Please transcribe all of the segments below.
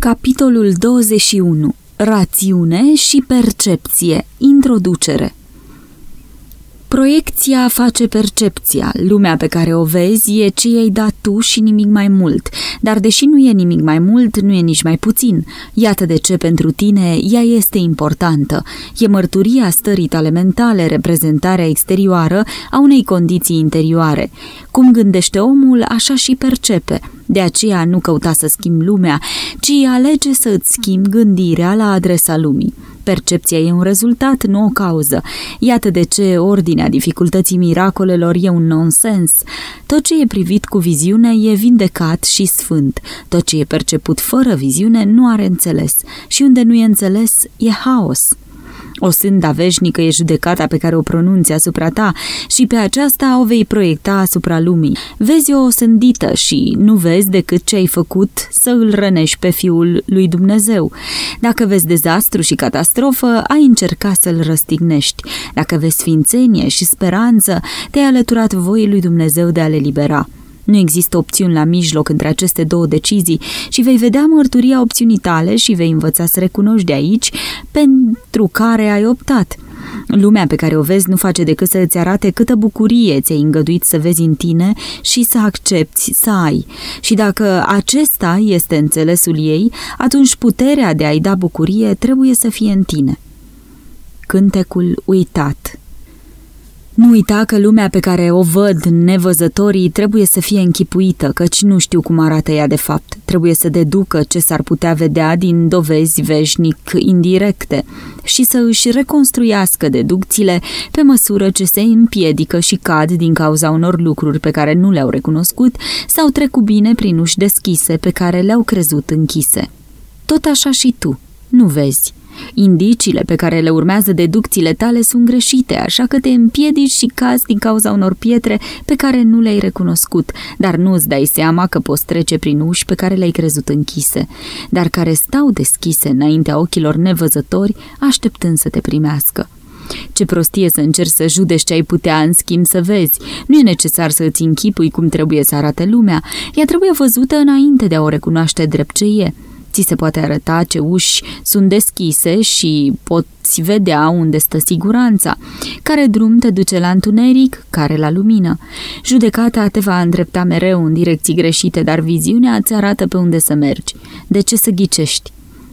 Capitolul 21. Rațiune și percepție. Introducere. Proiecția face percepția. Lumea pe care o vezi e ce i-ai dat tu și nimic mai mult. Dar deși nu e nimic mai mult, nu e nici mai puțin. Iată de ce pentru tine ea este importantă. E mărturia stării tale mentale, reprezentarea exterioară a unei condiții interioare. Cum gândește omul, așa și percepe. De aceea nu căuta să schimbi lumea, ci alege să îți schimbi gândirea la adresa lumii. Percepția e un rezultat, nu o cauză. Iată de ce ordinea dificultății miracolelor e un nonsens. Tot ce e privit cu viziune e vindecat și sfânt. Tot ce e perceput fără viziune nu are înțeles. Și unde nu e înțeles, e haos. O sânda veșnică e judecata pe care o pronunți asupra ta și pe aceasta o vei proiecta asupra lumii. Vezi o sândită și nu vezi decât ce ai făcut să îl rănești pe Fiul lui Dumnezeu. Dacă vezi dezastru și catastrofă, ai încercat să-l răstignești. Dacă vezi sfințenie și speranță, te-ai alăturat voii lui Dumnezeu de a le libera. Nu există opțiuni la mijloc între aceste două decizii și vei vedea mărturia opțiunii tale și vei învăța să recunoști de aici pentru care ai optat. Lumea pe care o vezi nu face decât să îți arate câtă bucurie ți-ai îngăduit să vezi în tine și să accepti să ai. Și dacă acesta este înțelesul ei, atunci puterea de a-i da bucurie trebuie să fie în tine. Cântecul uitat nu uita că lumea pe care o văd nevăzătorii trebuie să fie închipuită, căci nu știu cum arată ea de fapt. Trebuie să deducă ce s-ar putea vedea din dovezi veșnic indirecte și să își reconstruiască deducțiile pe măsură ce se împiedică și cad din cauza unor lucruri pe care nu le-au recunoscut sau trec cu bine prin uși deschise pe care le-au crezut închise. Tot așa și tu, nu vezi, Indiciile pe care le urmează deducțiile tale sunt greșite, așa că te împiedici și cazi din cauza unor pietre pe care nu le-ai recunoscut, dar nu îți dai seama că poți trece prin uși pe care le-ai crezut închise, dar care stau deschise înaintea ochilor nevăzători, așteptând să te primească. Ce prostie să încerci să judeci ce ai putea în schimb să vezi. Nu e necesar să îți închipui cum trebuie să arate lumea. Ea trebuie văzută înainte de a o recunoaște drept ce e. Ți se poate arăta ce uși sunt deschise și poți vedea unde stă siguranța, care drum te duce la întuneric, care la lumină. Judecata te va îndrepta mereu în direcții greșite, dar viziunea îți arată pe unde să mergi. De ce să ghicești?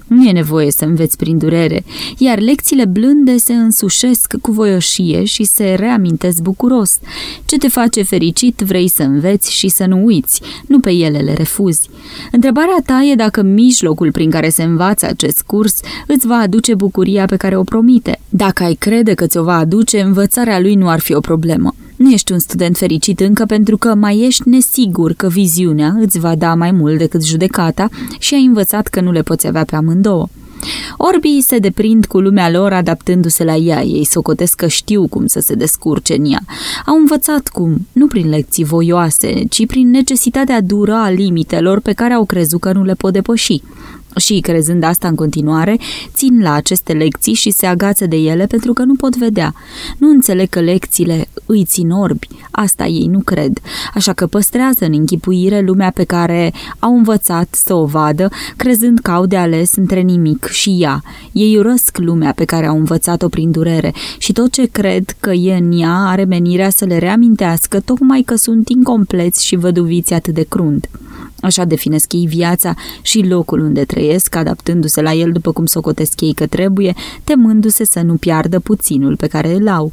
Nu e nevoie să înveți prin durere, iar lecțiile blânde se însușesc cu voioșie și se reamintesc bucuros. Ce te face fericit vrei să înveți și să nu uiți, nu pe ele le refuzi. Întrebarea ta e dacă mijlocul prin care se învață acest curs îți va aduce bucuria pe care o promite. Dacă ai crede că ți-o va aduce, învățarea lui nu ar fi o problemă. Nu ești un student fericit încă pentru că mai ești nesigur că viziunea îți va da mai mult decât judecata și ai învățat că nu le poți avea pe amândouă. Orbii se deprind cu lumea lor adaptându-se la ea, ei socotesc că știu cum să se descurce în ea. Au învățat cum, nu prin lecții voioase, ci prin necesitatea dură a limitelor pe care au crezut că nu le pot depăși și, crezând asta în continuare, țin la aceste lecții și se agață de ele pentru că nu pot vedea. Nu înțeleg că lecțiile îi țin orbi, asta ei nu cred, așa că păstrează în închipuire lumea pe care au învățat să o vadă, crezând că au de ales între nimic și ea. Ei urăsc lumea pe care au învățat-o prin durere și tot ce cred că e în ea are menirea să le reamintească tocmai că sunt incompleți și văduviți atât de crunt. Așa definesc ei viața și locul unde trăiesc, adaptându-se la el după cum socotesc ei că trebuie, temându-se să nu piardă puținul pe care îl au.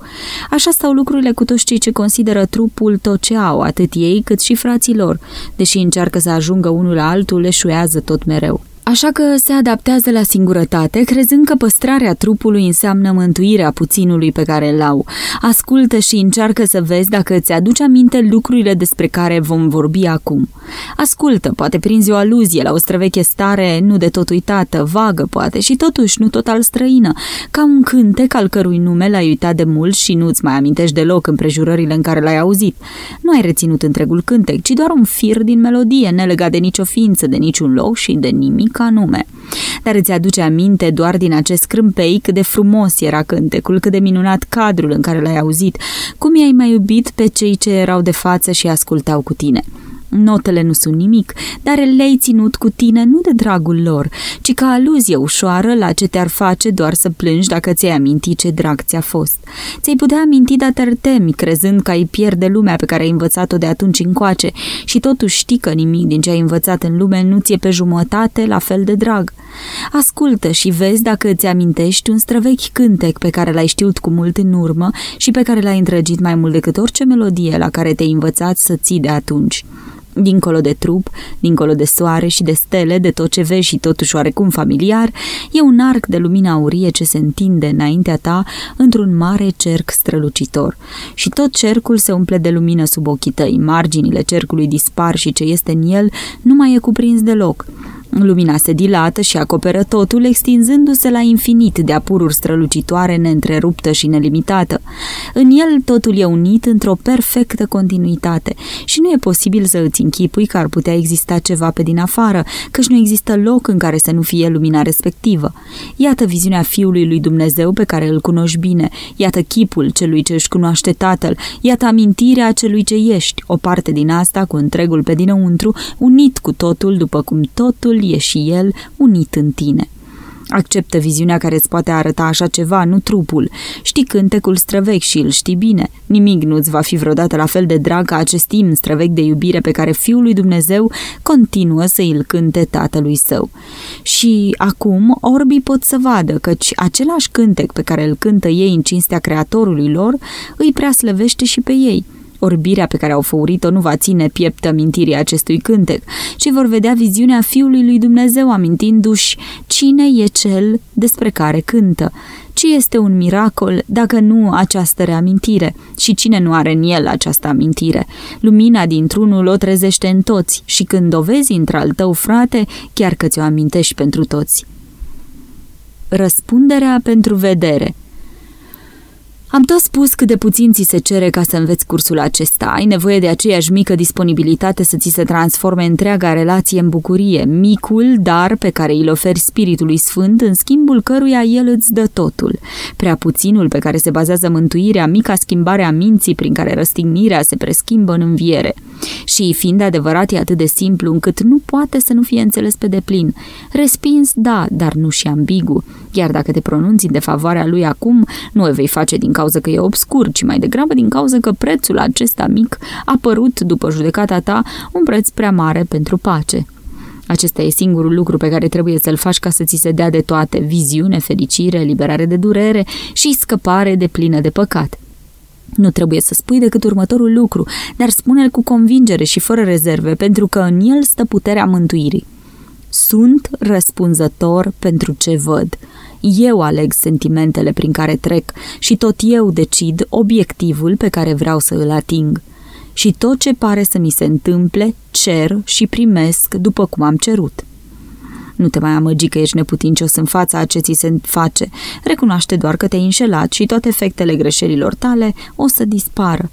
Așa stau lucrurile cu toți cei ce consideră trupul tot ce au, atât ei cât și frații lor. Deși încearcă să ajungă unul la altul, eșuează tot mereu. Așa că se adaptează la singurătate, crezând că păstrarea trupului înseamnă mântuirea puținului pe care îl au. Ascultă și încearcă să vezi dacă îți aduce aminte lucrurile despre care vom vorbi acum. Ascultă, poate prinzi o aluzie la o străveche stare nu de tot uitată, vagă poate și totuși nu total străină, ca un cântec al cărui nume l-ai uitat de mult și nu-ți mai amintești deloc împrejurările în care l-ai auzit. Nu ai reținut întregul cântec, ci doar un fir din melodie, nelegat de nicio ființă, de niciun loc și de nimic ca nume. Dar îți aduce aminte doar din acest crâmpei cât de frumos era cântecul, cât de minunat cadrul în care l-ai auzit, cum i-ai mai iubit pe cei ce erau de față și ascultau cu tine. Notele nu sunt nimic, dar le-ai ținut cu tine nu de dragul lor, ci ca aluzie ușoară la ce te-ar face doar să plângi dacă ți-ai aminti ce drag ți-a fost. Ți-ai putea aminti, dar te temi, crezând că ai pierde lumea pe care ai învățat-o de atunci încoace și totuși știi că nimic din ce ai învățat în lume nu ți-e pe jumătate la fel de drag. Ascultă și vezi dacă îți amintești un străvechi cântec pe care l-ai știut cu mult în urmă și pe care l-ai îndrăgit mai mult decât orice melodie la care te-ai învățat să ții de atunci. Dincolo de trup, dincolo de soare și de stele, de tot ce vezi și totuși oarecum familiar, e un arc de lumină aurie ce se întinde înaintea ta într-un mare cerc strălucitor. Și tot cercul se umple de lumină sub ochii tăi, marginile cercului dispar și ce este în el nu mai e cuprins deloc. Lumina se dilată și acoperă totul, extinzându-se la infinit de apururi strălucitoare, neîntreruptă și nelimitată. În el totul e unit într-o perfectă continuitate și nu e posibil să îți închipui că ar putea exista ceva pe din afară, căci nu există loc în care să nu fie lumina respectivă. Iată viziunea Fiului lui Dumnezeu pe care îl cunoști bine, iată chipul celui ce își cunoaște Tatăl, iată amintirea celui ce ești, o parte din asta cu întregul pe dinăuntru, unit cu totul după cum totul e și el unit în tine. Acceptă viziunea care îți poate arăta așa ceva, nu trupul. Știi cântecul străvechi și îl știi bine. Nimic nu-ți va fi vreodată la fel de drag ca acest timp străvechi de iubire pe care Fiul lui Dumnezeu continuă să îl cânte tatălui său. Și acum orbii pot să vadă căci același cântec pe care îl cântă ei în cinstea Creatorului lor îi prea slăvește și pe ei – Orbirea pe care au făurit-o nu va ține pieptă mintirii acestui cântec, ci vor vedea viziunea Fiului lui Dumnezeu amintindu-și cine e cel despre care cântă. Ce este un miracol dacă nu această reamintire? Și cine nu are în el această amintire? Lumina dintr-unul o trezește în toți și când o vezi într-al tău frate, chiar că ți-o amintești pentru toți. Răspunderea pentru vedere – am tot spus cât de puțin ți se cere ca să înveți cursul acesta. Ai nevoie de aceeași mică disponibilitate să ți se transforme întreaga relație în bucurie, micul dar pe care îl oferi Spiritului Sfânt, în schimbul căruia El îți dă totul. Prea puținul pe care se bazează mântuirea, mica schimbare a minții prin care răstignirea se preschimbă în înviere. Și fiind adevărat e atât de simplu încât nu poate să nu fie înțeles pe deplin. Respins, da, dar nu și ambigu. Iar dacă te pronunți în defavoarea lui acum, nu o vei face din cauza că e obscur, ci mai degrabă din cauza că prețul acesta mic a părut, după judecata ta, un preț prea mare pentru pace. Acesta e singurul lucru pe care trebuie să-l faci ca să ți se dea de toate, viziune, fericire, liberare de durere și scăpare de plină de păcat. Nu trebuie să spui decât următorul lucru, dar spune-l cu convingere și fără rezerve, pentru că în el stă puterea mântuirii. Sunt răspunzător pentru ce văd. Eu aleg sentimentele prin care trec și tot eu decid obiectivul pe care vreau să îl ating. Și tot ce pare să mi se întâmple, cer și primesc după cum am cerut. Nu te mai amăgi că ești neputincios în fața a ce ți se face. Recunoaște doar că te-ai înșelat și toate efectele greșelilor tale o să dispară.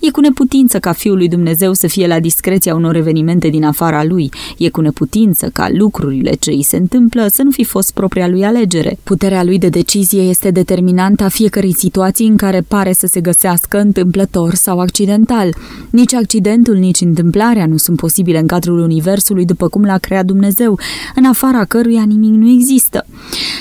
E cu neputință ca Fiul lui Dumnezeu să fie la discreția unor evenimente din afara lui. E cu neputință ca lucrurile ce îi se întâmplă să nu fi fost propria lui alegere. Puterea lui de decizie este determinantă a fiecărei situații în care pare să se găsească întâmplător sau accidental. Nici accidentul, nici întâmplarea nu sunt posibile în cadrul universului după cum l-a creat Dumnezeu, în afara căruia nimic nu există.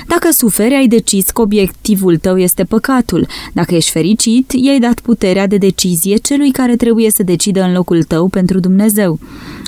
Dacă suferi, ai decis că obiectivul tău este păcatul. Dacă ești fericit, i-ai dat puterea de decizie celui care trebuie să decidă în locul tău pentru Dumnezeu.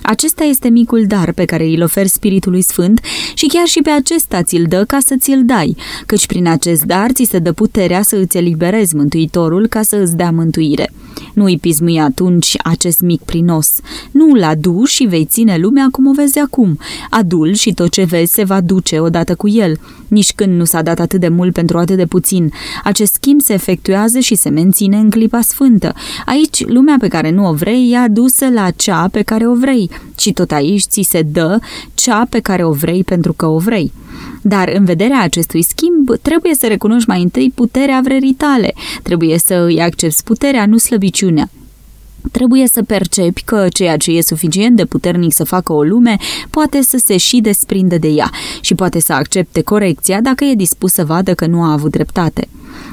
Acesta este micul dar pe care îl oferi Spiritului Sfânt și chiar și pe acesta ți-l dă ca să ți-l dai, căci prin acest dar ți se dă puterea să îți eliberezi Mântuitorul ca să îți dea mântuire. Nu îi pismui atunci acest mic prinos. Nu îl adu și vei ține lumea cum o vezi acum. Adul și tot ce vezi se va duce odată cu el. Nici când nu s-a dat atât de mult pentru atât de puțin. Acest schimb se efectuează și se menține în clipa sfântă. Aici, lumea pe care nu o vrei e adusă la cea pe care o vrei și tot aici ți se dă cea pe care o vrei pentru că o vrei. Dar în vederea acestui schimb, trebuie să recunoști mai întâi puterea vrerii tale. Trebuie să îi accepti puterea, nu slăbiciunea. Trebuie să percepi că ceea ce e suficient de puternic să facă o lume poate să se și desprinde de ea și poate să accepte corecția dacă e dispus să vadă că nu a avut dreptate.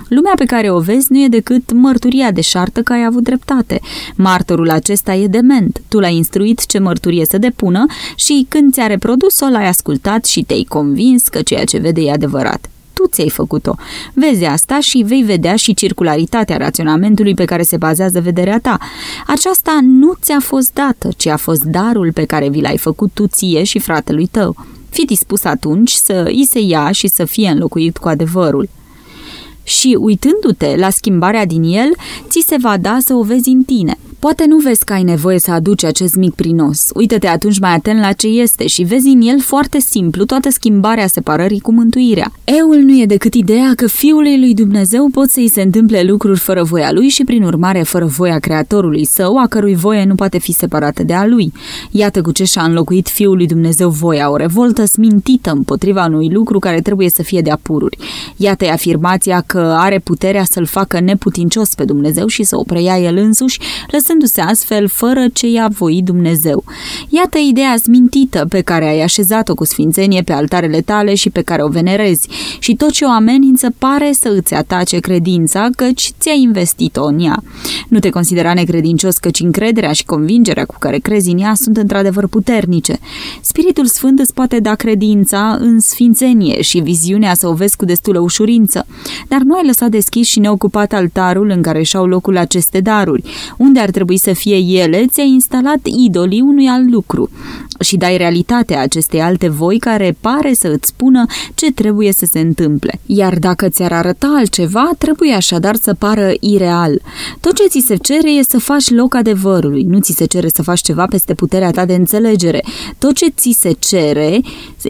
Lumea pe care o vezi nu e decât mărturia deșartă că ai avut dreptate. Martorul acesta e dement. Tu l-ai instruit ce mărturie să depună și când ți-a reprodus-o, l-ai ascultat și te-ai convins că ceea ce vede e adevărat tu ți-ai făcut-o. Vezi asta și vei vedea și circularitatea raționamentului pe care se bazează vederea ta. Aceasta nu ți-a fost dată, ci a fost darul pe care vi l-ai făcut tu ție și fratelui tău. Fi dispus atunci să îi se ia și să fie înlocuit cu adevărul și, uitându-te la schimbarea din el, ți se va da să o vezi în tine. Poate nu vezi că ai nevoie să aduci acest mic prinos. Uită-te atunci mai atent la ce este și vezi în el foarte simplu toată schimbarea separării cu mântuirea. Eul nu e decât ideea că Fiului lui Dumnezeu pot să-i se întâmple lucruri fără voia lui și prin urmare fără voia Creatorului său, a cărui voie nu poate fi separată de a lui. Iată cu ce și-a înlocuit Fiul lui Dumnezeu voia, o revoltă smintită împotriva unui lucru care trebuie să fie de apururi. Iată afirmația că are puterea să-l facă neputincios pe Dumnezeu și să o preia el însuși, lăsându-se astfel fără ce i-a voit Dumnezeu. Iată ideea smintită pe care ai așezat-o cu sfințenie pe altarele tale și pe care o venerezi și tot ce o amenință pare să îți atace credința căci ți-ai investit-o în ea. Nu te considera necredincios căci încrederea și convingerea cu care crezi în ea sunt într-adevăr puternice. Spiritul Sfânt îți poate da credința în sfințenie și viziunea să o vezi cu destulă ușurință, dar nu ai lăsat deschis și neocupat altarul în care și-au locul aceste daruri. Unde ar trebui să fie ele, ți-ai instalat idolii unui alt lucru și dai realitatea acestei alte voi care pare să îți spună ce trebuie să se întâmple. Iar dacă ți-ar arăta altceva, trebuie așadar să pară ireal. Tot ce ți se cere e să faci loc adevărului, nu ți se cere să faci ceva peste puterea ta de înțelegere. Tot ce ți se cere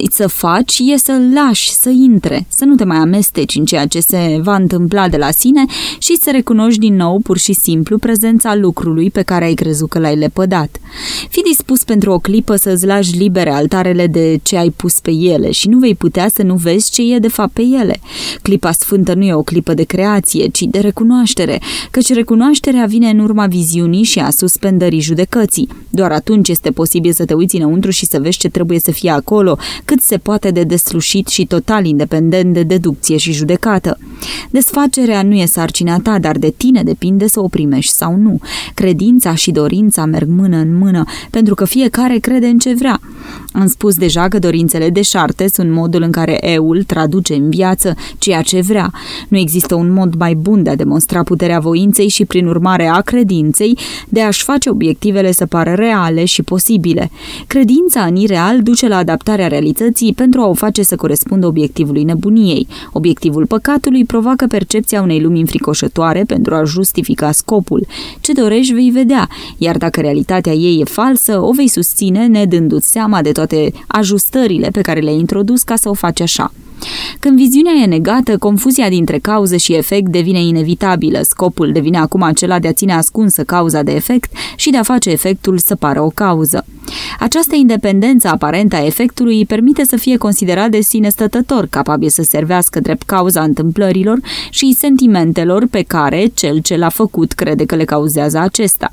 să faci e să lași să intre, să nu te mai amesteci în ceea ce se va întâmpla de la sine și să recunoști din nou pur și simplu prezența lucrului pe care ai crezut că l-ai lepădat. Fi dispus pentru o clipă să îți lași libere altarele de ce ai pus pe ele și nu vei putea să nu vezi ce e de fapt pe ele. Clipa sfântă nu e o clipă de creație, ci de recunoaștere, căci recunoașterea vine în urma viziunii și a suspendării judecății. Doar atunci este posibil să te uiți înăuntru și să vezi ce trebuie să fie acolo, cât se poate de deslușit și total independent de deducție și judecată. Desfacerea nu e sarcina ta, dar de tine depinde să o primești sau nu. Credința și dorința merg mână în mână, pentru că fiecare crede în ce vrea. Am spus deja că dorințele deșarte sunt modul în care eul traduce în viață ceea ce vrea. Nu există un mod mai bun de a demonstra puterea voinței și, prin urmare, a credinței, de a-și face obiectivele să pară reale și posibile. Credința în ireal duce la adaptarea realității pentru a o face să corespundă obiectivului nebuniei. Obiectivul păcatului provoacă percepția unei lumi înfricoșătoare pentru a justifica scopul. Ce dorești vei vedea, iar dacă realitatea ei e falsă, o vei susține nedându-ți seama de toate ajustările pe care le-ai introdus ca să o faci așa. Când viziunea e negată, confuzia dintre cauză și efect devine inevitabilă. Scopul devine acum acela de a ține ascunsă cauza de efect și de a face efectul să pară o cauză. Această independență aparentă a efectului îi permite să fie considerat de sine stătător, capabil să servească drept cauza întâmplărilor și sentimentelor pe care cel ce l-a făcut crede că le cauzează acesta.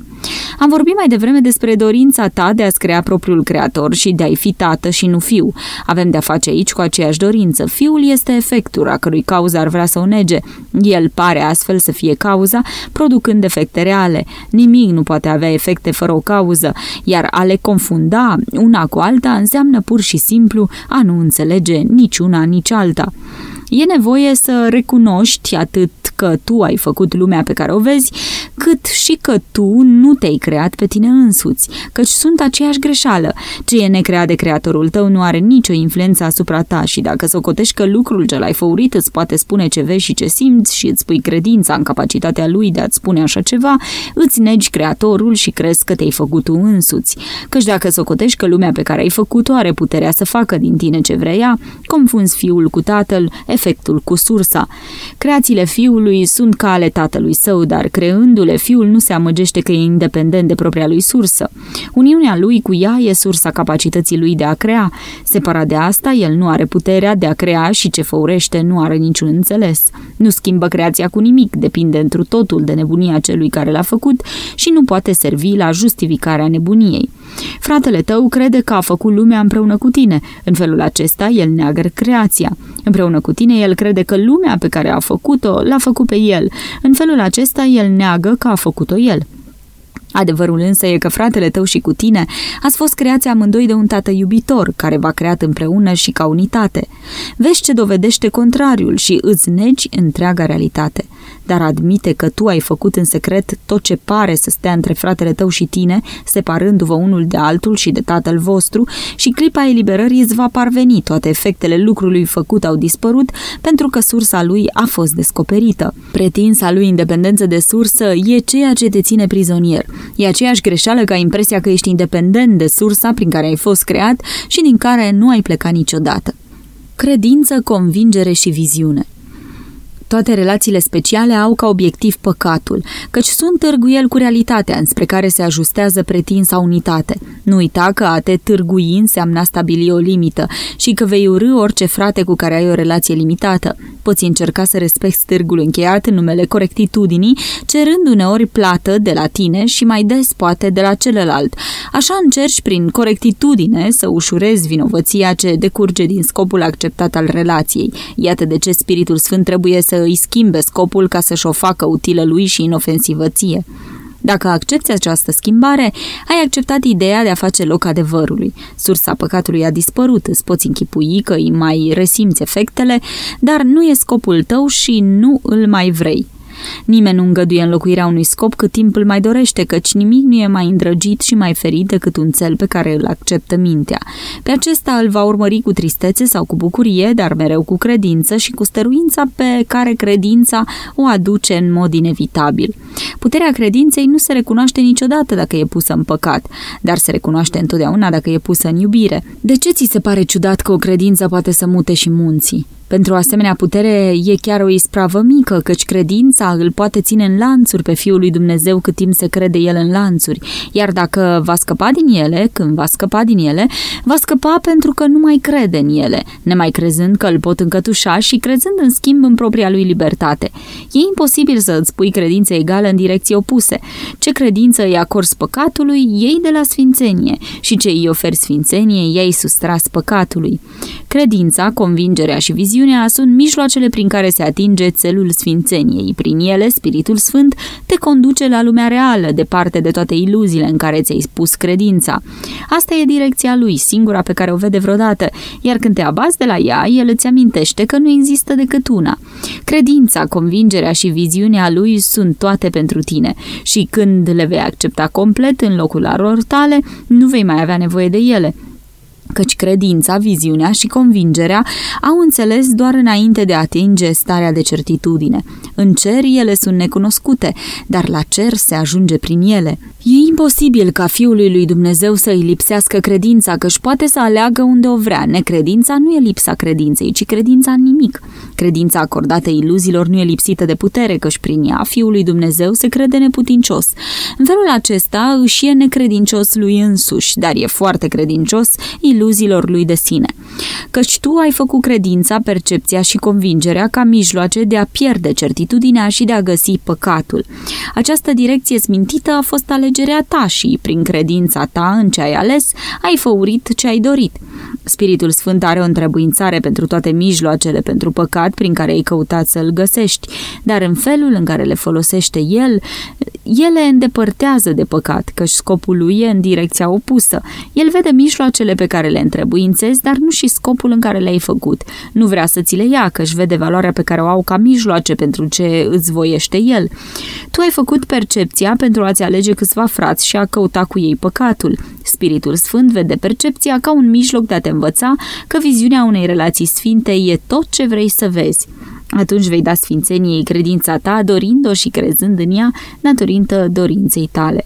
Am vorbit mai devreme despre dorința ta de a-ți crea propriul creator și de a-i fi tată și nu fiu. Avem de-a face aici cu aceeași dorință. Fiul este efectul a cărui cauza ar vrea să o nege. El pare astfel să fie cauza, producând efecte reale. Nimic nu poate avea efecte fără o cauză, iar a le confunda una cu alta înseamnă pur și simplu a nu înțelege nici una, nici alta. E nevoie să recunoști atât că tu ai făcut lumea pe care o vezi, cât și că tu nu te-ai creat pe tine însuți, căci sunt aceeași greșeală. Ce e necreat de creatorul tău nu are nicio influență asupra ta și dacă socotești că lucrul ce l-ai făurit îți poate spune ce vezi și ce simți și îți pui credința în capacitatea lui de a-ți spune așa ceva, îți negi creatorul și crezi că te-ai făcut tu însuți. Căci dacă socotești că lumea pe care ai făcut-o are puterea să facă din tine ce vrea ea, confunzi fiul cu tatăl, efectul cu sursa. Creațiile fiului sunt ca ale tatălui său, dar creându Știindu-le, fiul nu se amăgește că e independent de propria lui sursă. Uniunea lui cu ea e sursa capacității lui de a crea. Separat de asta, el nu are puterea de a crea și ce făurește nu are niciun înțeles. Nu schimbă creația cu nimic, depinde întru totul de nebunia celui care l-a făcut și nu poate servi la justificarea nebuniei. Fratele tău crede că a făcut lumea împreună cu tine. În felul acesta, el neagă creația. Împreună cu tine, el crede că lumea pe care a făcut-o l-a făcut pe el. În felul acesta, el neagă că a făcut-o el. Adevărul însă e că fratele tău și cu tine ați fost creați amândoi de un tată iubitor, care v-a creat împreună și ca unitate. Vezi ce dovedește contrariul și îți negi întreaga realitate dar admite că tu ai făcut în secret tot ce pare să stea între fratele tău și tine, separându-vă unul de altul și de tatăl vostru, și clipa eliberării îți va parveni, toate efectele lucrului făcut au dispărut pentru că sursa lui a fost descoperită. Pretinsa lui independență de sursă e ceea ce te ține prizonier. E aceeași greșeală ca impresia că ești independent de sursa prin care ai fost creat și din care nu ai plecat niciodată. Credință, convingere și viziune. Toate relațiile speciale au ca obiectiv păcatul, căci sunt târguiel cu realitatea înspre care se ajustează pretinsa unitate. Nu uita că a te târgui înseamnă a stabili o limită și că vei urâ orice frate cu care ai o relație limitată. Poți încerca să respecti târgul încheiat în numele corectitudinii, cerând uneori plată de la tine și mai des poate de la celălalt. Așa încerci prin corectitudine să ușurezi vinovăția ce decurge din scopul acceptat al relației. Iată de ce Spiritul Sfânt trebuie să îi schimbe scopul ca să-și o facă utilă lui și inofensivă ție. Dacă accepti această schimbare, ai acceptat ideea de a face loc adevărului. Sursa păcatului a dispărut, îți poți închipui că îi mai resimți efectele, dar nu e scopul tău și nu îl mai vrei. Nimeni nu îngăduie înlocuirea unui scop cât timp îl mai dorește, căci nimic nu e mai îndrăgit și mai ferit decât un cel pe care îl acceptă mintea. Pe acesta îl va urmări cu tristețe sau cu bucurie, dar mereu cu credință și cu stăruința pe care credința o aduce în mod inevitabil. Puterea credinței nu se recunoaște niciodată dacă e pusă în păcat, dar se recunoaște întotdeauna dacă e pusă în iubire. De ce ți se pare ciudat că o credință poate să mute și munții? Pentru o asemenea putere e chiar o ispravă mică, căci credința îl poate ține în lanțuri pe Fiul lui Dumnezeu cât timp se crede el în lanțuri, iar dacă va scăpa din ele, când va scăpa din ele, va scăpa pentru că nu mai crede în ele, nemai crezând că îl pot încătușa și crezând în schimb în propria lui libertate. E imposibil să îți pui credință egală în direcții opuse. Ce credință îi acorzi păcatului, ei de la sfințenie și ce îi oferi sfințenie, ei sustras păcatului. Credința, convingerea și viziunea viziunea sunt mijloacele prin care se atinge țelul sfințeniei. Prin ele, Spiritul Sfânt te conduce la lumea reală, departe de toate iluziile în care ți-ai spus credința. Asta e direcția lui, singura pe care o vede vreodată, iar când te abazi de la ea, el îți amintește că nu există decât una. Credința, convingerea și viziunea lui sunt toate pentru tine și când le vei accepta complet în locul lor tale, nu vei mai avea nevoie de ele căci credința, viziunea și convingerea au înțeles doar înainte de a atinge starea de certitudine. În cer ele sunt necunoscute, dar la cer se ajunge prin ele. E imposibil ca Fiului lui Dumnezeu să îi lipsească credința, că își poate să aleagă unde o vrea. Necredința nu e lipsa credinței, ci credința în nimic. Credința acordată iluzilor nu e lipsită de putere, căci prin ea Fiul lui Dumnezeu se crede neputincios. În felul acesta își e necredincios lui însuși, dar e foarte credincios iluziilor lui de sine. Căci tu ai făcut credința, percepția și convingerea ca mijloace de a pierde certitudinea și de a găsi păcatul. Această direcție smintită a fost alegerea ta și, prin credința ta în ce ai ales, ai făurit ce ai dorit. Spiritul Sfânt are o întrebuințare pentru toate mijloacele pentru păcat prin care ai căutat să-l găsești, dar în felul în care le folosește el, ele îndepărtează de păcat, căci scopul lui e în direcția opusă. El vede mijloacele pe care le întrebuințezi, dar nu și scopul în care le-ai făcut. Nu vrea să ți le ia, căci vede valoarea pe care o au ca mijloace pentru ce îți voiește el. Tu ai făcut percepția pentru a-ți alege câțiva frați și a căuta cu ei păcatul. Spiritul Sfânt vede percepția ca un mijloc de a te învăța că viziunea unei relații sfinte e tot ce vrei să vezi. Atunci vei da sfințeniei credința ta, dorind-o și crezând în ea, datorită dorinței tale.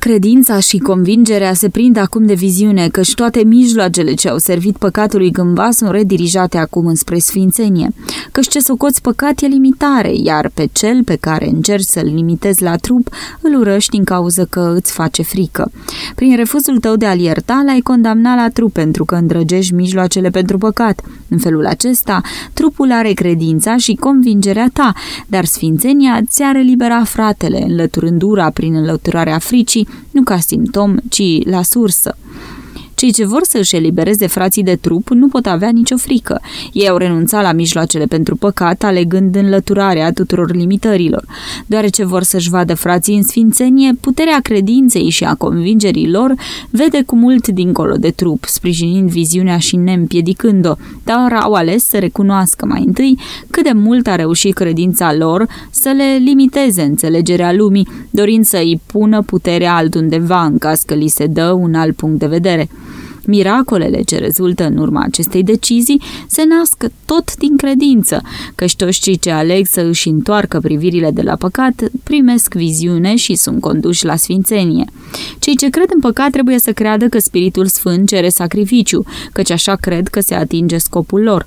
Credința și convingerea se prind acum de viziune, căci toate mijloacele ce au servit păcatului gâmba sunt redirijate acum înspre sfințenie, căci ce socoți păcat e limitare, iar pe cel pe care încerci să-l limitezi la trup, îl urăști din cauză că îți face frică. Prin refuzul tău de a-l ierta, l-ai condamnat la trup pentru că îndrăgești mijloacele pentru păcat. În felul acesta, trupul are credința și convingerea ta, dar sfințenia ți-ar elibera fratele, înlăturând ura prin înlăturarea fricii, nu ca simptom, ci la sursă. Cei ce vor să își elibereze frații de trup nu pot avea nicio frică. Ei au renunțat la mijloacele pentru păcat, alegând înlăturarea tuturor limitărilor. Deoarece vor să-și vadă frații în sfințenie, puterea credinței și a convingerii lor vede cu mult dincolo de trup, sprijinind viziunea și neîmpiedicând-o, dar au ales să recunoască mai întâi cât de mult a reușit credința lor să le limiteze înțelegerea lumii, dorind să îi pună puterea altundeva în caz că li se dă un alt punct de vedere. Miracolele ce rezultă în urma acestei decizii se nasc tot din credință, căci toți cei ce aleg să își întoarcă privirile de la păcat primesc viziune și sunt conduși la sfințenie. Cei ce cred în păcat trebuie să creadă că Spiritul Sfânt cere sacrificiu, căci așa cred că se atinge scopul lor.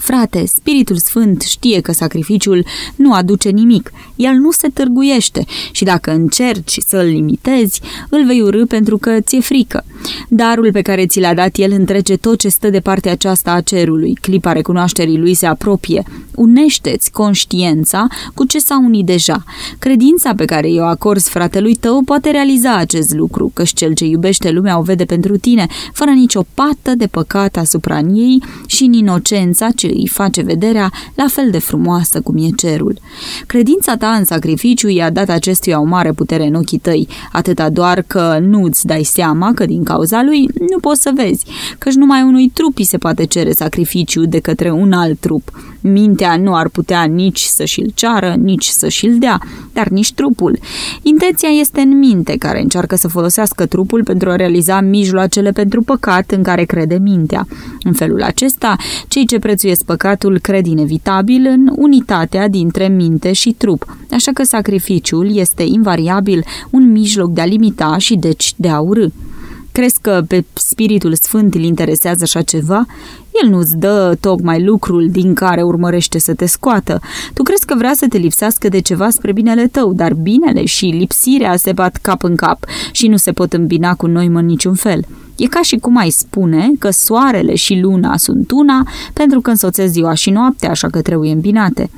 Frate, Spiritul Sfânt știe că sacrificiul nu aduce nimic, el nu se târguiește și dacă încerci să-l limitezi, îl vei urâ pentru că ți-e frică. Darul pe care ți l-a dat el întrece tot ce stă de partea aceasta a cerului. Clipa recunoașterii lui se apropie. Unește-ți conștiența cu ce s-a unit deja. Credința pe care i-o acorzi fratelui tău poate realiza acest lucru, căci cel ce iubește lumea o vede pentru tine, fără nicio pată de păcat asupra ei și în inocența ce îi face vederea la fel de frumoasă cum e cerul. Credința ta în sacrificiu i-a dat acestuia o mare putere în ochii tăi, atâta doar că nu-ți dai seama că din cauza lui nu poți să vezi, căci numai unui trup se poate cere sacrificiu de către un alt trup. Mintea nu ar putea nici să și-l ceară, nici să și-l dea, dar nici trupul. Intenția este în minte, care încearcă să folosească trupul pentru a realiza mijloacele pentru păcat în care crede mintea. În felul acesta, cei ce prețuiesc păcatul cred inevitabil în unitatea dintre minte și trup, așa că sacrificiul este invariabil un mijloc de a limita și deci de a urâ. Crezi că pe Spiritul Sfânt îl interesează așa ceva? El nu-ți dă tocmai lucrul din care urmărește să te scoată. Tu crezi că vrea să te lipsească de ceva spre binele tău, dar binele și lipsirea se bat cap în cap și nu se pot îmbina cu noi în niciun fel. E ca și cum ai spune că soarele și luna sunt una pentru că însoțesc ziua și noaptea, așa că trebuie îmbinate.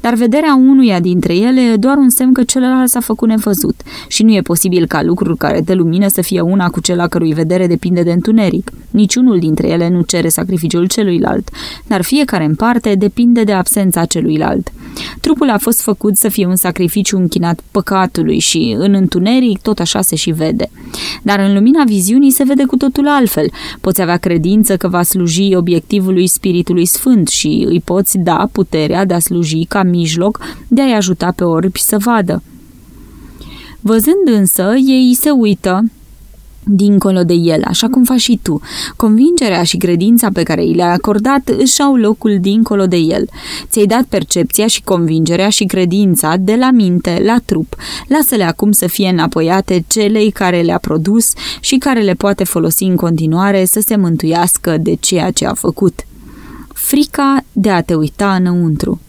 Dar vederea unuia dintre ele e doar un semn că celălalt s-a făcut nevăzut și nu e posibil ca lucrul care dă lumină să fie una cu cel a cărui vedere depinde de întuneric. Niciunul dintre ele nu cere sacrificiul celuilalt, dar fiecare în parte depinde de absența celuilalt. Trupul a fost făcut să fie un sacrificiu închinat păcatului și în întuneric tot așa se și vede. Dar în lumina viziunii se vede cu totul altfel. Poți avea credință că va sluji obiectivului Spiritului Sfânt și îi poți da puterea de a sluji ca mijloc de a-i ajuta pe orbi să vadă. Văzând însă, ei se uită dincolo de el, așa cum faci și tu. Convingerea și credința pe care i le-ai acordat își au locul dincolo de el. Ți-ai dat percepția și convingerea și credința de la minte la trup. Lasă-le acum să fie înapoiate celei care le-a produs și care le poate folosi în continuare să se mântuiască de ceea ce a făcut. Frica de a te uita înăuntru.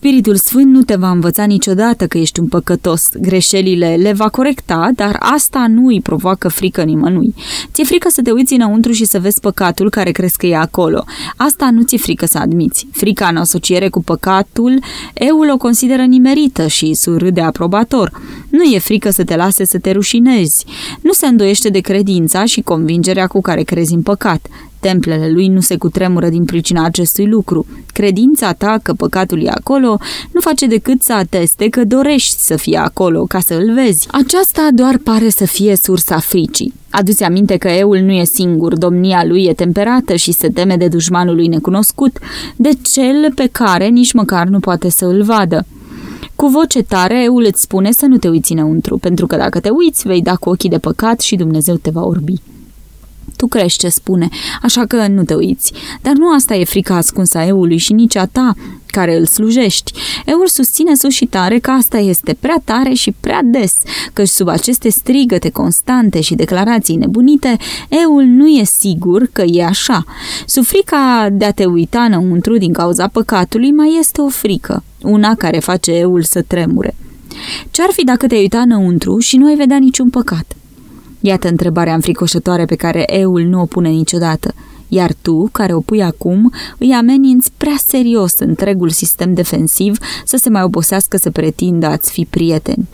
Spiritul Sfânt nu te va învăța niciodată că ești un păcătos. Greșelile le va corecta, dar asta nu îi provoacă frică nimănui. Ți-e frică să te uiți înăuntru și să vezi păcatul care crezi că e acolo. Asta nu ți-e frică să admiți. Frica în asociere cu păcatul, eul o consideră nimerită și surâde aprobator. Nu e frică să te lase să te rușinezi. Nu se îndoiește de credința și convingerea cu care crezi în păcat. Templele lui nu se cutremură din pricina acestui lucru. Credința ta că păcatul e acolo nu face decât să ateste că dorești să fie acolo ca să îl vezi. Aceasta doar pare să fie sursa fricii. Aduți aminte că eul nu e singur, domnia lui e temperată și se teme de dușmanul lui necunoscut, de cel pe care nici măcar nu poate să îl vadă. Cu voce tare, eul îți spune să nu te uiți înăuntru, pentru că dacă te uiți, vei da cu ochii de păcat și Dumnezeu te va orbi. Tu crești ce spune, așa că nu te uiți. Dar nu asta e frica ascunsă a eului și nici a ta. care îl slujești. Eul susține sus și tare că asta este prea tare și prea des, căci sub aceste strigăte constante și declarații nebunite, Eul nu e sigur că e așa. Sub frica de a te uita înăuntru din cauza păcatului mai este o frică, una care face Eul să tremure. Ce-ar fi dacă te-ai uita înăuntru și nu ai vedea niciun păcat? Iată întrebarea înfricoșătoare pe care Eul nu o pune niciodată – iar tu, care o pui acum, îi ameninți prea serios întregul sistem defensiv să se mai obosească să pretindă a-ți fi prieten.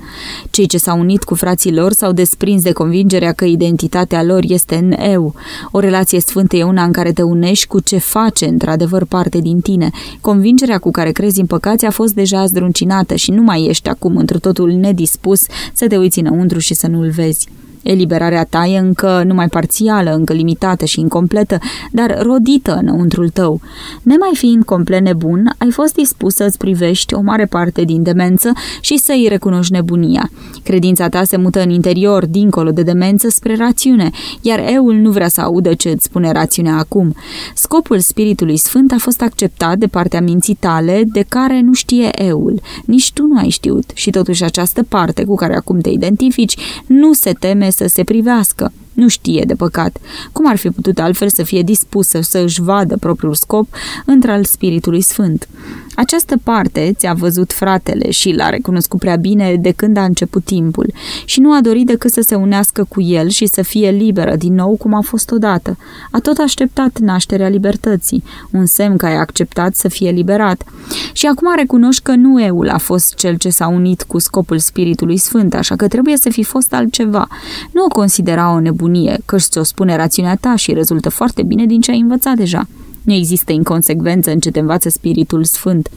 Cei ce s-au unit cu frații lor s-au desprins de convingerea că identitatea lor este în eu. O relație sfântă e una în care te unești cu ce face într-adevăr parte din tine. Convingerea cu care crezi în păcați a fost deja zdruncinată și nu mai ești acum într totul nedispus să te uiți înăuntru și să nu-l vezi. Eliberarea ta e încă numai parțială, încă limitată și incompletă, dar rodită înăuntrul tău. Nemai fiind complet nebun, ai fost dispus să-ți privești o mare parte din demență și să-i recunoști nebunia. Credința ta se mută în interior, dincolo de demență, spre rațiune, iar eul nu vrea să audă ce îți spune rațiunea acum. Scopul Spiritului Sfânt a fost acceptat de partea minții tale, de care nu știe eul. Nici tu nu ai știut și totuși această parte cu care acum te identifici nu se teme să se privească. Nu știe de păcat. Cum ar fi putut altfel să fie dispusă să își vadă propriul scop într-al Spiritului Sfânt? Această parte ți-a văzut fratele și l-a recunoscut prea bine de când a început timpul și nu a dorit decât să se unească cu el și să fie liberă din nou cum a fost odată. A tot așteptat nașterea libertății, un semn că ai acceptat să fie liberat. Și acum recunoști că nu eul a fost cel ce s-a unit cu scopul Spiritului Sfânt, așa că trebuie să fi fost altceva. Nu o considera o nebunie, că ți-o spune rațiunea ta și rezultă foarte bine din ce ai învățat deja. Nu există inconsecvență în ce te învață Spiritul Sfânt.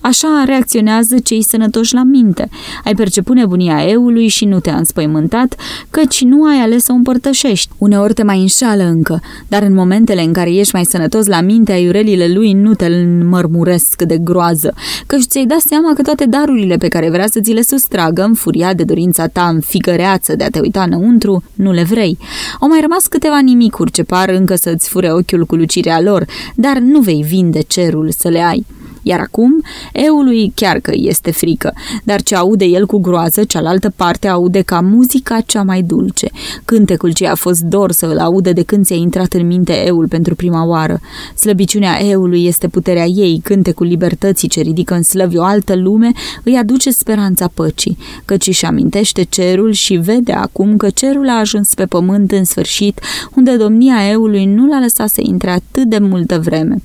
Așa reacționează cei sănătoși la minte. Ai perceput nebunia eului și nu te-a înspăimântat, căci nu ai ales să o împărtășești. Uneori te mai înșală încă, dar în momentele în care ești mai sănătos la minte, aiurelile lui nu te înmărmuresc de groază, căci ți-ai dat seama că toate darurile pe care vrea să ți le sustragă, furia de dorința ta înfigăreață de a te uita înăuntru, nu le vrei. Au mai rămas câteva nimicuri ce par încă să-ți fure ochiul cu lucirea lor, dar nu vei vinde cerul să le ai. Iar acum, eului chiar că este frică, dar ce aude el cu groază, cealaltă parte aude ca muzica cea mai dulce. Cântecul ce a fost dor să îl audă de când ți-a intrat în minte eul pentru prima oară. Slăbiciunea eului este puterea ei, cântecul libertății ce ridică în slăvi o altă lume, îi aduce speranța păcii, căci își amintește cerul și vede acum că cerul a ajuns pe pământ în sfârșit, unde domnia eului nu l-a lăsat să intre atât de multă vreme.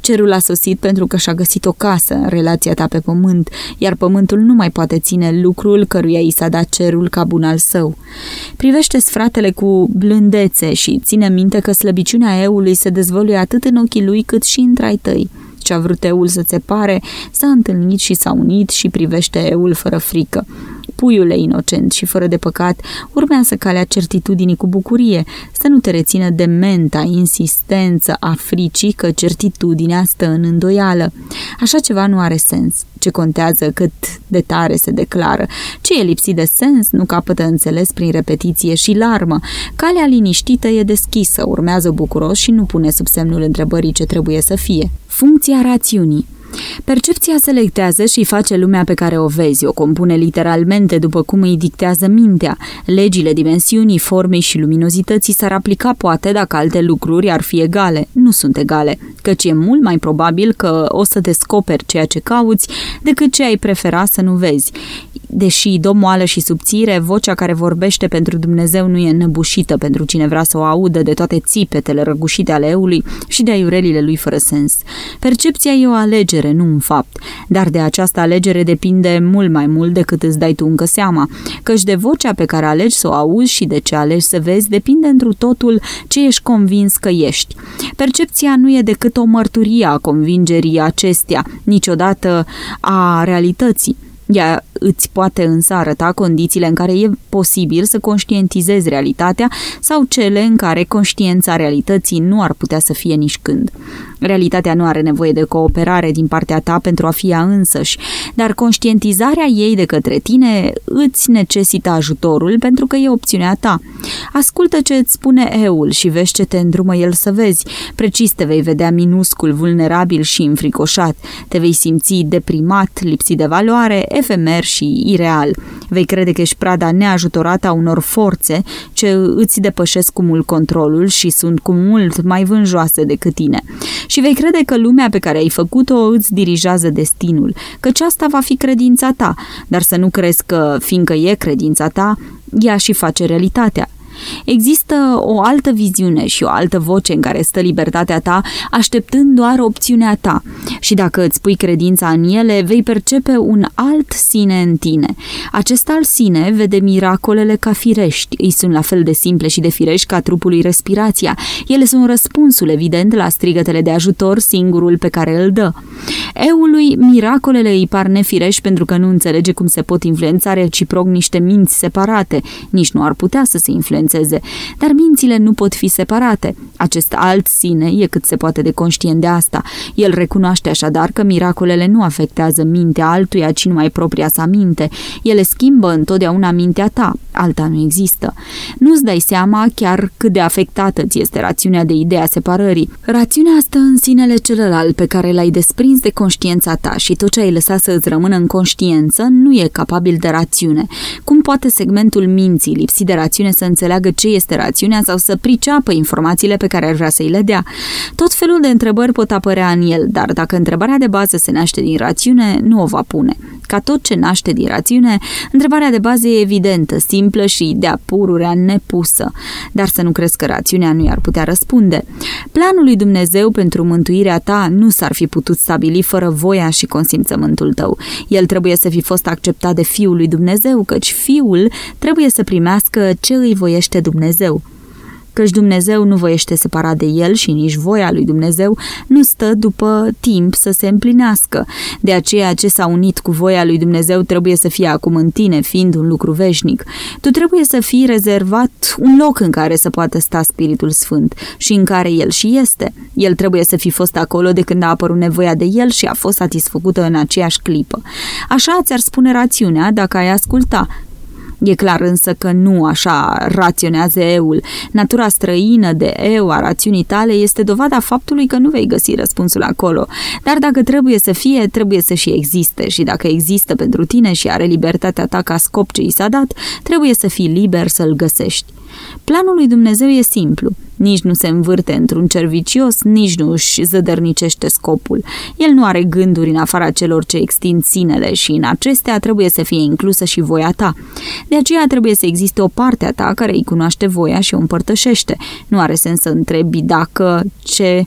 Cerul a sosit pentru că și-a găsit o casă în relația ta pe pământ, iar pământul nu mai poate ține lucrul căruia i s-a dat cerul ca bun al său. privește fratele cu blândețe și ține minte că slăbiciunea eului se dezvăluie atât în ochii lui cât și în trai tăi. Ce-a vrut eul să ți pare, s-a întâlnit și s-a unit și privește eul fără frică. Puiule inocent și fără de păcat, urmează calea certitudinii cu bucurie, să nu te rețină de menta insistență a fricii că certitudinea stă în îndoială. Așa ceva nu are sens. Ce contează cât de tare se declară. Ce e lipsit de sens nu capătă înțeles prin repetiție și larmă. Calea liniștită e deschisă, urmează bucuros și nu pune sub semnul întrebării ce trebuie să fie. Funcția rațiunii Percepția selectează și face lumea pe care o vezi, o compune literalmente după cum îi dictează mintea. Legile dimensiunii, formei și luminozității s-ar aplica poate dacă alte lucruri ar fi egale. Nu sunt egale, căci e mult mai probabil că o să descoperi ceea ce cauți decât ce ai prefera să nu vezi. Deși domoală și subțire, vocea care vorbește pentru Dumnezeu nu e năbușită pentru cine vrea să o audă de toate țipetele răgușite ale eului și de aiurelile lui fără sens. Percepția e o alegere, nu un fapt, dar de această alegere depinde mult mai mult decât îți dai tu încă seama, căci de vocea pe care alegi să o auzi și de ce alegi să vezi depinde întru totul ce ești convins că ești. Percepția nu e decât o mărturie a convingerii acestea, niciodată a realității. Ea îți poate însă arăta condițiile în care e posibil să conștientizezi realitatea sau cele în care conștiența realității nu ar putea să fie nici când. Realitatea nu are nevoie de cooperare din partea ta pentru a fi ea însăși, dar conștientizarea ei de către tine îți necesită ajutorul pentru că e opțiunea ta. Ascultă ce îți spune eul și vezi ce te îndrumă el să vezi. Precis te vei vedea minuscul, vulnerabil și înfricoșat. Te vei simți deprimat, lipsit de valoare, efemer și ireal. Vei crede că ești prada neajutorată a unor forțe ce îți depășesc cu mult controlul și sunt cu mult mai vânjoase decât tine și vei crede că lumea pe care ai făcut-o îți dirigează destinul, căci asta va fi credința ta, dar să nu crezi că, fiindcă e credința ta, ea și face realitatea. Există o altă viziune și o altă voce în care stă libertatea ta, așteptând doar opțiunea ta. Și dacă îți pui credința în ele, vei percepe un alt sine în tine. Acest alt sine vede miracolele ca firești. Îi sunt la fel de simple și de firești ca trupului respirația. Ele sunt răspunsul evident la strigătele de ajutor, singurul pe care îl dă. Eului, miracolele îi par nefirești pentru că nu înțelege cum se pot influența reciproc niște minți separate. Nici nu ar putea să se influențeze influențeze, dar mințile nu pot fi separate. Acest alt sine e cât se poate de conștient de asta. El recunoaște așadar că miracolele nu afectează mintea altuia, ci numai propria sa minte. Ele schimbă întotdeauna mintea ta, alta nu există. Nu-ți dai seama chiar cât de afectată ți este rațiunea de ideea separării. Rațiunea stă în sinele celălalt pe care l-ai desprins de conștiința ta și tot ce ai lăsat să îți rămână în conștiință nu e capabil de rațiune. Cum poate segmentul minții lipsit de rațiune să înțeleagă înțeleagă ce este rațiunea sau să priceapă informațiile pe care ar vrea să-i le dea. Tot felul de întrebări pot apărea în el, dar dacă întrebarea de bază se naște din rațiune, nu o va pune. Ca tot ce naște din rațiune, întrebarea de bază e evidentă, simplă și de-a pururea nepusă. Dar să nu crezi că rațiunea nu i-ar putea răspunde. Planul lui Dumnezeu pentru mântuirea ta nu s-ar fi putut stabili fără voia și consimțământul tău. El trebuie să fi fost acceptat de Fiul lui Dumnezeu, căci Fiul trebuie să primească ce îi voiește Dumnezeu căci Dumnezeu nu voiește separat de el și nici voia lui Dumnezeu nu stă după timp să se împlinească. De aceea ce s-a unit cu voia lui Dumnezeu trebuie să fie acum în tine, fiind un lucru veșnic. Tu trebuie să fii rezervat un loc în care să poată sta Spiritul Sfânt și în care el și este. El trebuie să fi fost acolo de când a apărut nevoia de el și a fost satisfăcută în aceeași clipă. Așa ți-ar spune rațiunea dacă ai asculta, E clar însă că nu așa raționează eul. Natura străină de eu a rațiunii tale este dovada faptului că nu vei găsi răspunsul acolo. Dar dacă trebuie să fie, trebuie să și existe și dacă există pentru tine și are libertatea ta ca scop ce i s-a dat, trebuie să fii liber să-l găsești. Planul lui Dumnezeu e simplu. Nici nu se învârte într-un cer vicios, nici nu își zădărnicește scopul. El nu are gânduri în afara celor ce extind sinele și în acestea trebuie să fie inclusă și voia ta. De aceea trebuie să existe o parte a ta care îi cunoaște voia și o împărtășește. Nu are sens să întrebi dacă ce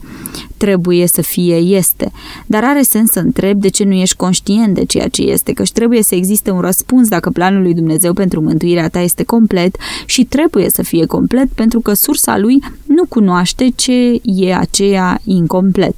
trebuie să fie este, dar are sens să întrebi de ce nu ești conștient de ceea ce este, căci trebuie să existe un răspuns dacă planul lui Dumnezeu pentru mântuirea ta este complet și trebuie să fie complet pentru că sursa lui nu cunoaște ce e aceea incomplet.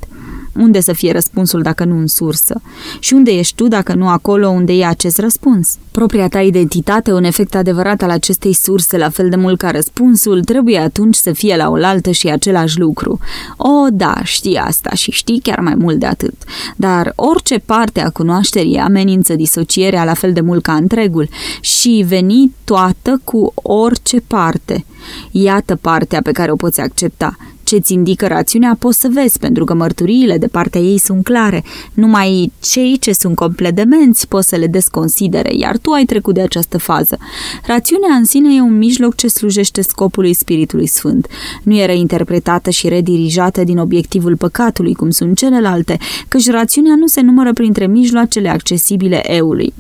Unde să fie răspunsul dacă nu în sursă? Și unde ești tu dacă nu acolo unde e acest răspuns? Propria ta identitate, un efect adevărat al acestei surse, la fel de mult ca răspunsul, trebuie atunci să fie la oaltă și același lucru. O, da, știi asta și știi chiar mai mult de atât. Dar orice parte a cunoașterii amenință disocierea la fel de mult ca întregul și veni toată cu orice parte. Iată partea pe care o poți accepta ce-ți indică rațiunea poți să vezi, pentru că mărturiile de partea ei sunt clare. Numai cei ce sunt complet demenți poți să le desconsidere, iar tu ai trecut de această fază. Rațiunea în sine e un mijloc ce slujește scopului Spiritului Sfânt. Nu e reinterpretată și redirijată din obiectivul păcatului, cum sunt celelalte, căci rațiunea nu se numără printre mijloacele accesibile eului.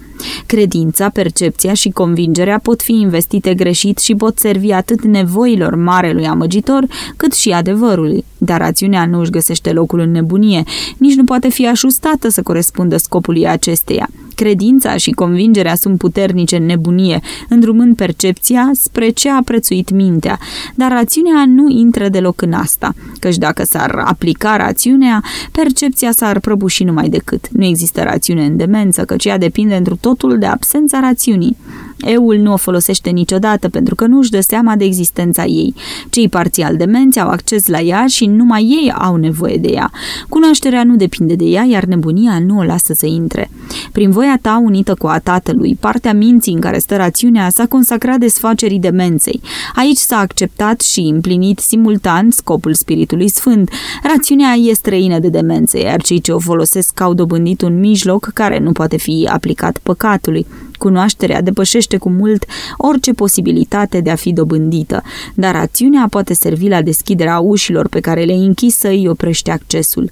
Credința, percepția și convingerea pot fi investite greșit și pot servi atât nevoilor marelui amăgitor, cât și adevărului. Dar rațiunea nu își găsește locul în nebunie, nici nu poate fi ajustată să corespundă scopului acesteia. Credința și convingerea sunt puternice în nebunie, îndrumând percepția spre ce a prețuit mintea, dar rațiunea nu intră deloc în asta, căci dacă s-ar aplica rațiunea, percepția s-ar prăbuși numai decât. Nu există rațiune în demență, căci ea depinde într totul de absența rațiunii. Eul nu o folosește niciodată pentru că nu își dă seama de existența ei. Cei parțial demenți au acces la ea și numai ei au nevoie de ea. Cunoașterea nu depinde de ea, iar nebunia nu o lasă să intre. Prin voia ta unită cu a tatălui, partea minții în care stă rațiunea s-a consacrat desfacerii demenței. Aici s-a acceptat și împlinit simultan scopul Spiritului Sfânt. Rațiunea e străină de demență, iar cei ce o folosesc au dobândit un mijloc care nu poate fi aplicat păcatului. Cunoașterea depășește cu mult orice posibilitate de a fi dobândită, dar rațiunea poate servi la deschiderea ușilor pe care le închisă îi oprește accesul.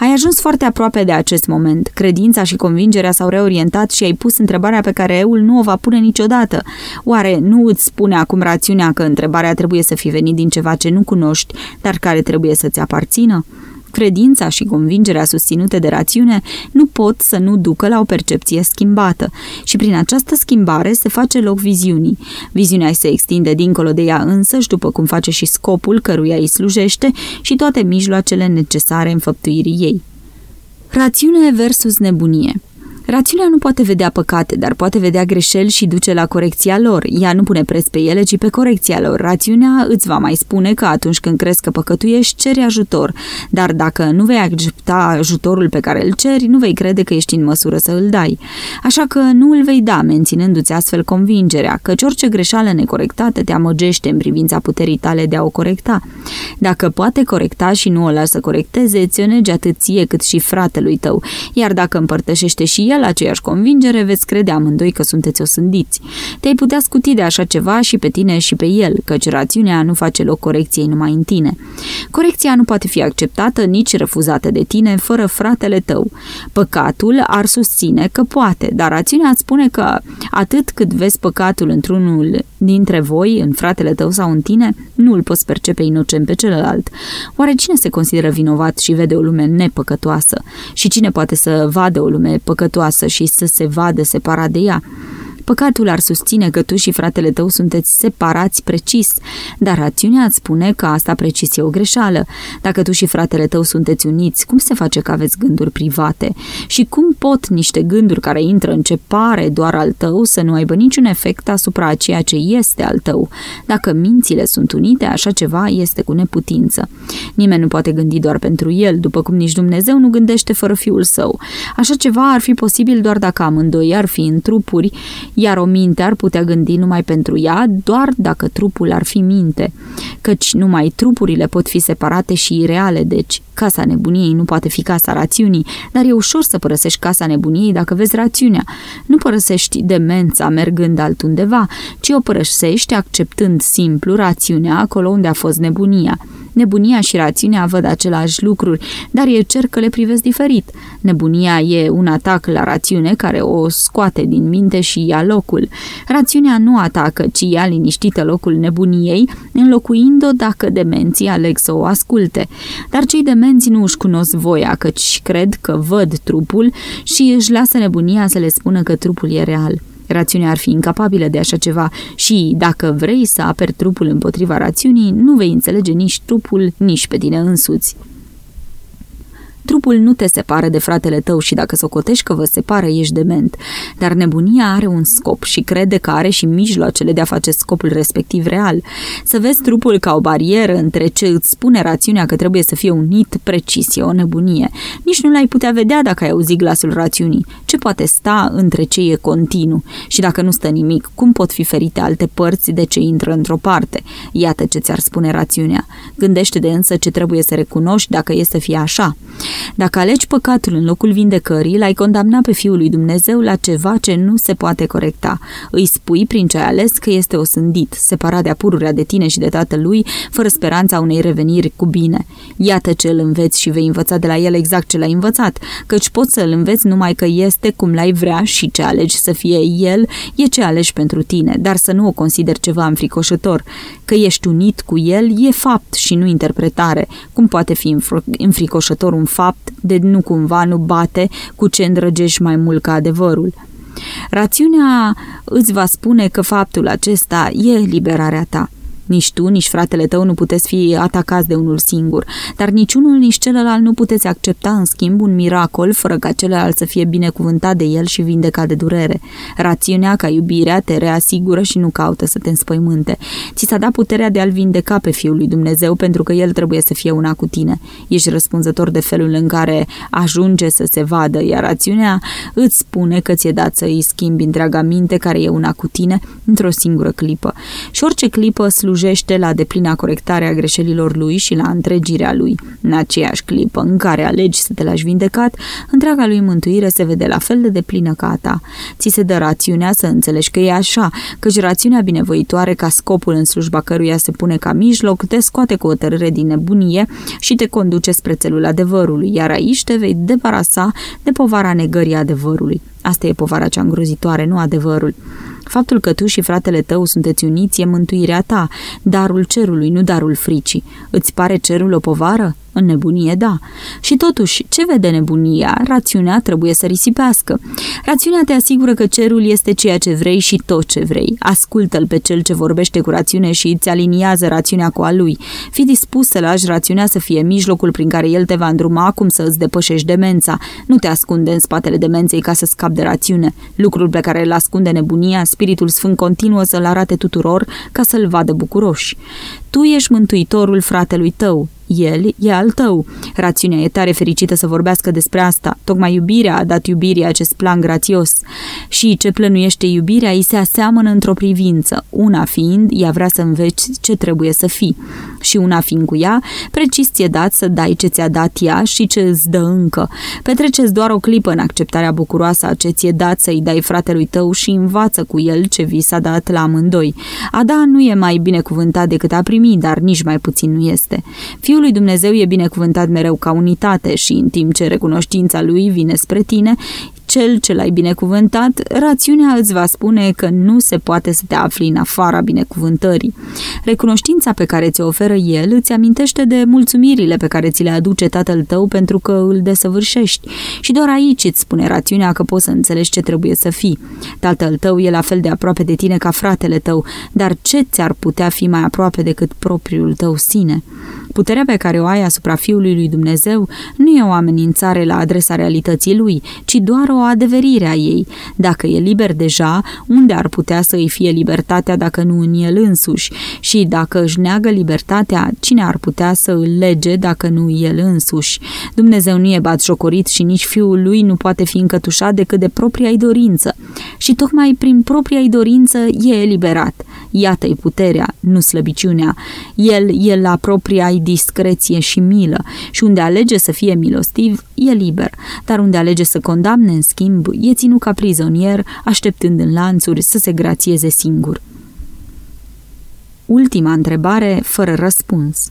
Ai ajuns foarte aproape de acest moment. Credința și convingerea s-au reorientat și ai pus întrebarea pe care eul nu o va pune niciodată. Oare nu îți spune acum rațiunea că întrebarea trebuie să fi venit din ceva ce nu cunoști, dar care trebuie să-ți aparțină? Credința și convingerea susținute de rațiune nu pot să nu ducă la o percepție schimbată și prin această schimbare se face loc viziunii. Viziunea se extinde dincolo de ea însăși, după cum face și scopul căruia îi slujește și toate mijloacele necesare înfăptuirii ei. Rațiune versus nebunie Rațiunea nu poate vedea păcate, dar poate vedea greșeli și duce la corecția lor. Ea nu pune preț pe ele, ci pe corecția lor. Rațiunea îți va mai spune că atunci când crezi că păcătuiești, ceri ajutor. Dar dacă nu vei accepta ajutorul pe care îl ceri, nu vei crede că ești în măsură să îl dai. Așa că nu îl vei da, menținându-ți astfel convingerea, că orice greșeală necorectată te amăgește în privința puterii tale de a o corecta. Dacă poate corecta și nu o lasă să corecteze, îți o nege atât ție cât și fratelui tău, iar dacă împărtășește și el el aceeași convingere, veți crede amândoi că sunteți osândiți. Te-ai putea scuti de așa ceva și pe tine și pe el, căci rațiunea nu face loc corecției numai în tine. Corecția nu poate fi acceptată, nici refuzată de tine, fără fratele tău. Păcatul ar susține că poate, dar rațiunea îți spune că atât cât vezi păcatul într-unul dintre voi, în fratele tău sau în tine, nu îl poți percepe inocent pe celălalt. Oare cine se consideră vinovat și vede o lume nepăcătoasă? Și cine poate să vadă o lume păcătoasă păcătoasă și să se vadă separat de ea. Păcatul ar susține că tu și fratele tău sunteți separați precis, dar rațiunea îți spune că asta precis e o greșeală. Dacă tu și fratele tău sunteți uniți, cum se face că aveți gânduri private? Și cum pot niște gânduri care intră în ce pare doar al tău să nu aibă niciun efect asupra a ceea ce este al tău? Dacă mințile sunt unite, așa ceva este cu neputință. Nimeni nu poate gândi doar pentru el, după cum nici Dumnezeu nu gândește fără fiul său. Așa ceva ar fi posibil doar dacă amândoi ar fi în trupuri, iar o minte ar putea gândi numai pentru ea doar dacă trupul ar fi minte, căci numai trupurile pot fi separate și ireale, deci casa nebuniei nu poate fi casa rațiunii, dar e ușor să părăsești casa nebuniei dacă vezi rațiunea. Nu părăsești demența mergând altundeva, ci o părăsești acceptând simplu rațiunea acolo unde a fost nebunia. Nebunia și rațiunea văd același lucruri, dar e cer că le privesc diferit. Nebunia e un atac la rațiune care o scoate din minte și ia locul. Rațiunea nu atacă, ci ia liniștită locul nebuniei, înlocuind-o dacă demenții aleg să o asculte. Dar cei demenți nu își cunosc voia, căci cred că văd trupul și își lasă nebunia să le spună că trupul e real. Rațiunea ar fi incapabilă de așa ceva și, dacă vrei să aperi trupul împotriva rațiunii, nu vei înțelege nici trupul, nici pe tine însuți. Trupul nu te separă de fratele tău și dacă socotești că vă separă, ești dement. Dar nebunia are un scop și crede că are și mijloacele de a face scopul respectiv real. Să vezi trupul ca o barieră între ce îți spune rațiunea că trebuie să fie unit precis e o nebunie. Nici nu l-ai putea vedea dacă ai auzit glasul rațiunii. Ce poate sta între ce e continuu? Și dacă nu stă nimic, cum pot fi ferite alte părți de ce intră într-o parte? Iată ce ți-ar spune rațiunea. Gândește de însă ce trebuie să recunoști dacă e să fie așa. Dacă alegi păcatul în locul vindecării, l-ai condamna pe Fiul lui Dumnezeu la ceva ce nu se poate corecta. Îi spui prin ce ai ales că este osândit, separat de apururea de tine și de tatălui, fără speranța unei reveniri cu bine. Iată ce îl înveți și vei învăța de la el exact ce l-ai învățat, căci poți să îl înveți numai că este cum l-ai vrea și ce alegi să fie el, e ce alegi pentru tine, dar să nu o consideri ceva înfricoșător. Că ești unit cu el e fapt și nu interpretare. Cum poate fi înfricoșător un fapt fapt de nu cumva nu bate cu ce îndrăgești mai mult ca adevărul. Rațiunea îți va spune că faptul acesta e liberarea ta. Nici tu, nici fratele tău nu puteți fi atacați de unul singur, dar nici unul, nici celălalt nu puteți accepta în schimb un miracol fără ca celălalt să fie binecuvântat de el și vindecat de durere. Rațiunea ca iubirea te reasigură și nu caută să te înspăimânte. Ți s-a dat puterea de a-l vindeca pe Fiul lui Dumnezeu pentru că el trebuie să fie una cu tine. Ești răspunzător de felul în care ajunge să se vadă, iar rațiunea îți spune că ți-e dat să îi schimbi întreaga minte care e una cu tine într-o singură clipă. Și orice clipă slujește slujește la deplina corectare a greșelilor lui și la întregirea lui. În aceeași clipă în care alegi să te lași vindecat, întreaga lui mântuire se vede la fel de deplină ca a ta. Ți se dă rațiunea să înțelegi că e așa, căci rațiunea binevoitoare ca scopul în slujba căruia se pune ca mijloc te scoate cu o tărâre din nebunie și te conduce spre țelul adevărului, iar aici te vei debarasa de povara negării adevărului. Asta e povara cea îngrozitoare, nu adevărul. Faptul că tu și fratele tău sunteți uniți e mântuirea ta, darul cerului, nu darul fricii. Îți pare cerul o povară? În nebunie, da. Și totuși, ce vede nebunia? Rațiunea trebuie să risipească. Rațiunea te asigură că cerul este ceea ce vrei și tot ce vrei. Ascultă-l pe cel ce vorbește cu rațiune și îți aliniază rațiunea cu a lui. Fii dispus să lași rațiunea să fie mijlocul prin care el te va îndruma cum să îți depășești demența. Nu te ascunde în spatele demenței ca să scapi de rațiune. Lucrul pe care îl ascunde nebunia, Spiritul Sfânt continuă să-l arate tuturor ca să-l vadă bucuroși. Tu ești mântuitorul fratelui tău, el e al tău. Rațiunea e tare fericită să vorbească despre asta. Tocmai iubirea a dat iubirii acest plan grațios. Și ce plănuiește iubirea îi se aseamănă într-o privință. Una fiind, ea vrea să înveți ce trebuie să fii. Și una fiind cu ea, precis ți-e dat să dai ce ți-a dat ea și ce îți dă încă. Petreceți doar o clipă în acceptarea bucuroasă a ce ți-e dat să-i dai fratelui tău și învață cu el ce vi s-a dat la amândoi. A da nu e mai binecuvântat decât a primi, dar nici mai puțin nu este. Fiul Fiul lui Dumnezeu e binecuvântat mereu ca unitate și în timp ce recunoștința lui vine spre tine, cel ce l-ai binecuvântat, rațiunea îți va spune că nu se poate să te afli în afara binecuvântării. Recunoștința pe care ți-o oferă el îți amintește de mulțumirile pe care ți le aduce tatăl tău pentru că îl desăvârșești. Și doar aici îți spune rațiunea că poți să înțelegi ce trebuie să fii. Tatăl tău e la fel de aproape de tine ca fratele tău, dar ce ți-ar putea fi mai aproape decât propriul tău sine? Puterea pe care o ai asupra Fiului lui Dumnezeu nu e o amenințare la adresa realității lui, ci doar o adeverire a ei. Dacă e liber deja, unde ar putea să îi fie libertatea dacă nu în el însuși? Și dacă își neagă libertatea, cine ar putea să îl lege dacă nu el însuși? Dumnezeu nu e batjocorit și nici Fiul lui nu poate fi încătușat decât de propria-i dorință. Și tocmai prin propria-i dorință e eliberat. Iată-i puterea, nu slăbiciunea. El e la propria-i discreție și milă și unde alege să fie milostiv, e liber, dar unde alege să condamne, în schimb, e ținut ca prizonier, așteptând în lanțuri să se grațieze singur. Ultima întrebare, fără răspuns.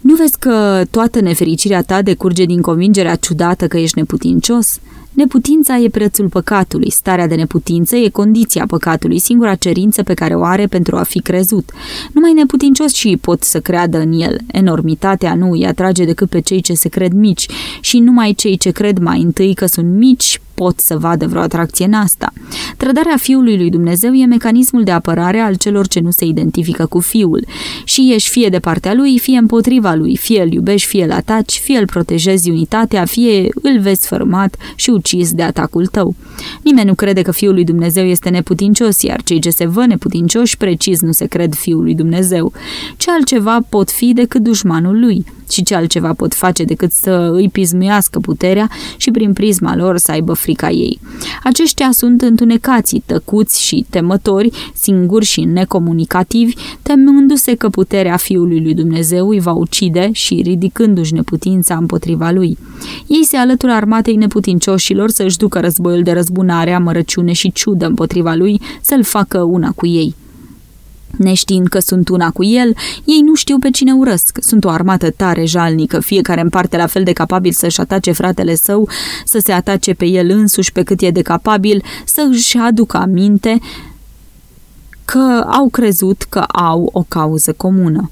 Nu vezi că toată nefericirea ta decurge din convingerea ciudată că ești neputincios? Neputința e prețul păcatului, starea de neputință e condiția păcatului, singura cerință pe care o are pentru a fi crezut. Numai neputincioși pot să creadă în el. Enormitatea nu îi atrage decât pe cei ce se cred mici și numai cei ce cred mai întâi că sunt mici pot să vadă vreo atracție în asta. Trădarea Fiului lui Dumnezeu e mecanismul de apărare al celor ce nu se identifică cu Fiul și ești fie de partea lui, fie împotriva lui, fie îl iubești, fie îl ataci, fie îl protejezi unitatea, fie îl vezi fărmat și ucis de atacul tău. Nimeni nu crede că Fiul lui Dumnezeu este neputincios, iar cei ce se văd neputincioși precis nu se cred Fiul lui Dumnezeu. Ce altceva pot fi decât dușmanul lui? Și ce altceva pot face decât să îi pismuiască puterea și prin prisma lor să aibă frica ei. Aceștia sunt întunecații, tăcuți și temători, singuri și necomunicativi, temându-se că puterea Fiului lui Dumnezeu îi va ucide și ridicându-și neputința împotriva lui. Ei se alătură armatei neputincioșilor să-și ducă războiul de răzbunare, amărăciune și ciudă împotriva lui, să-l facă una cu ei. Neștiind că sunt una cu el, ei nu știu pe cine urăsc. Sunt o armată tare jalnică, fiecare în parte la fel de capabil să-și atace fratele său, să se atace pe el însuși pe cât e de capabil, să își aducă aminte că au crezut că au o cauză comună.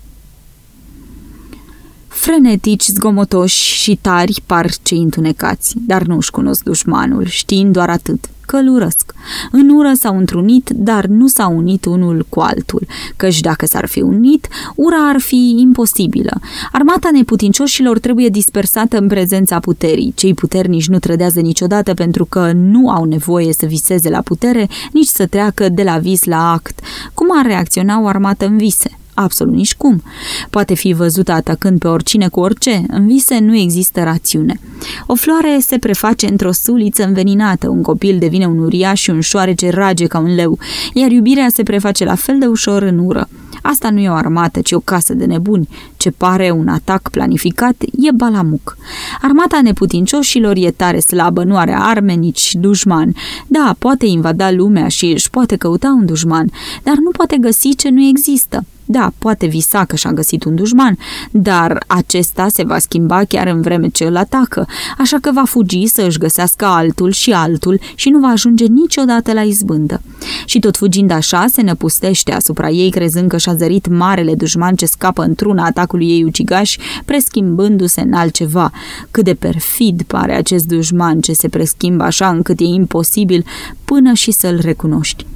Frenetici, zgomotoși și tari par cei întunecați, dar nu-și cunosc dușmanul, știind doar atât, că îl urăsc. În ură s-au întrunit, dar nu s-au unit unul cu altul, căci dacă s-ar fi unit, ura ar fi imposibilă. Armata neputincioșilor trebuie dispersată în prezența puterii. Cei puternici nu trădează niciodată pentru că nu au nevoie să viseze la putere, nici să treacă de la vis la act. Cum ar reacționa o armată în vise? Absolut nici cum. Poate fi văzută atacând pe oricine cu orice. În vise nu există rațiune. O floare se preface într-o suliță înveninată, un copil devine un uriaș și un șoarece rage ca un leu, iar iubirea se preface la fel de ușor în ură. Asta nu e o armată, ci o casă de nebuni. Ce pare un atac planificat e balamuc. Armata neputincioșilor e tare slabă, nu are arme, nici dușman. Da, poate invada lumea și își poate căuta un dușman, dar nu poate găsi ce nu există. Da, poate visa că și-a găsit un dușman, dar acesta se va schimba chiar în vreme ce îl atacă, așa că va fugi să își găsească altul și altul și nu va ajunge niciodată la izbândă. Și tot fugind așa, se năpustește asupra ei, crezând că și-a zărit marele dușman ce scapă într-una atacului ei ucigaș, preschimbându-se în altceva. Cât de perfid pare acest dușman ce se preschimbă așa încât e imposibil până și să-l recunoști.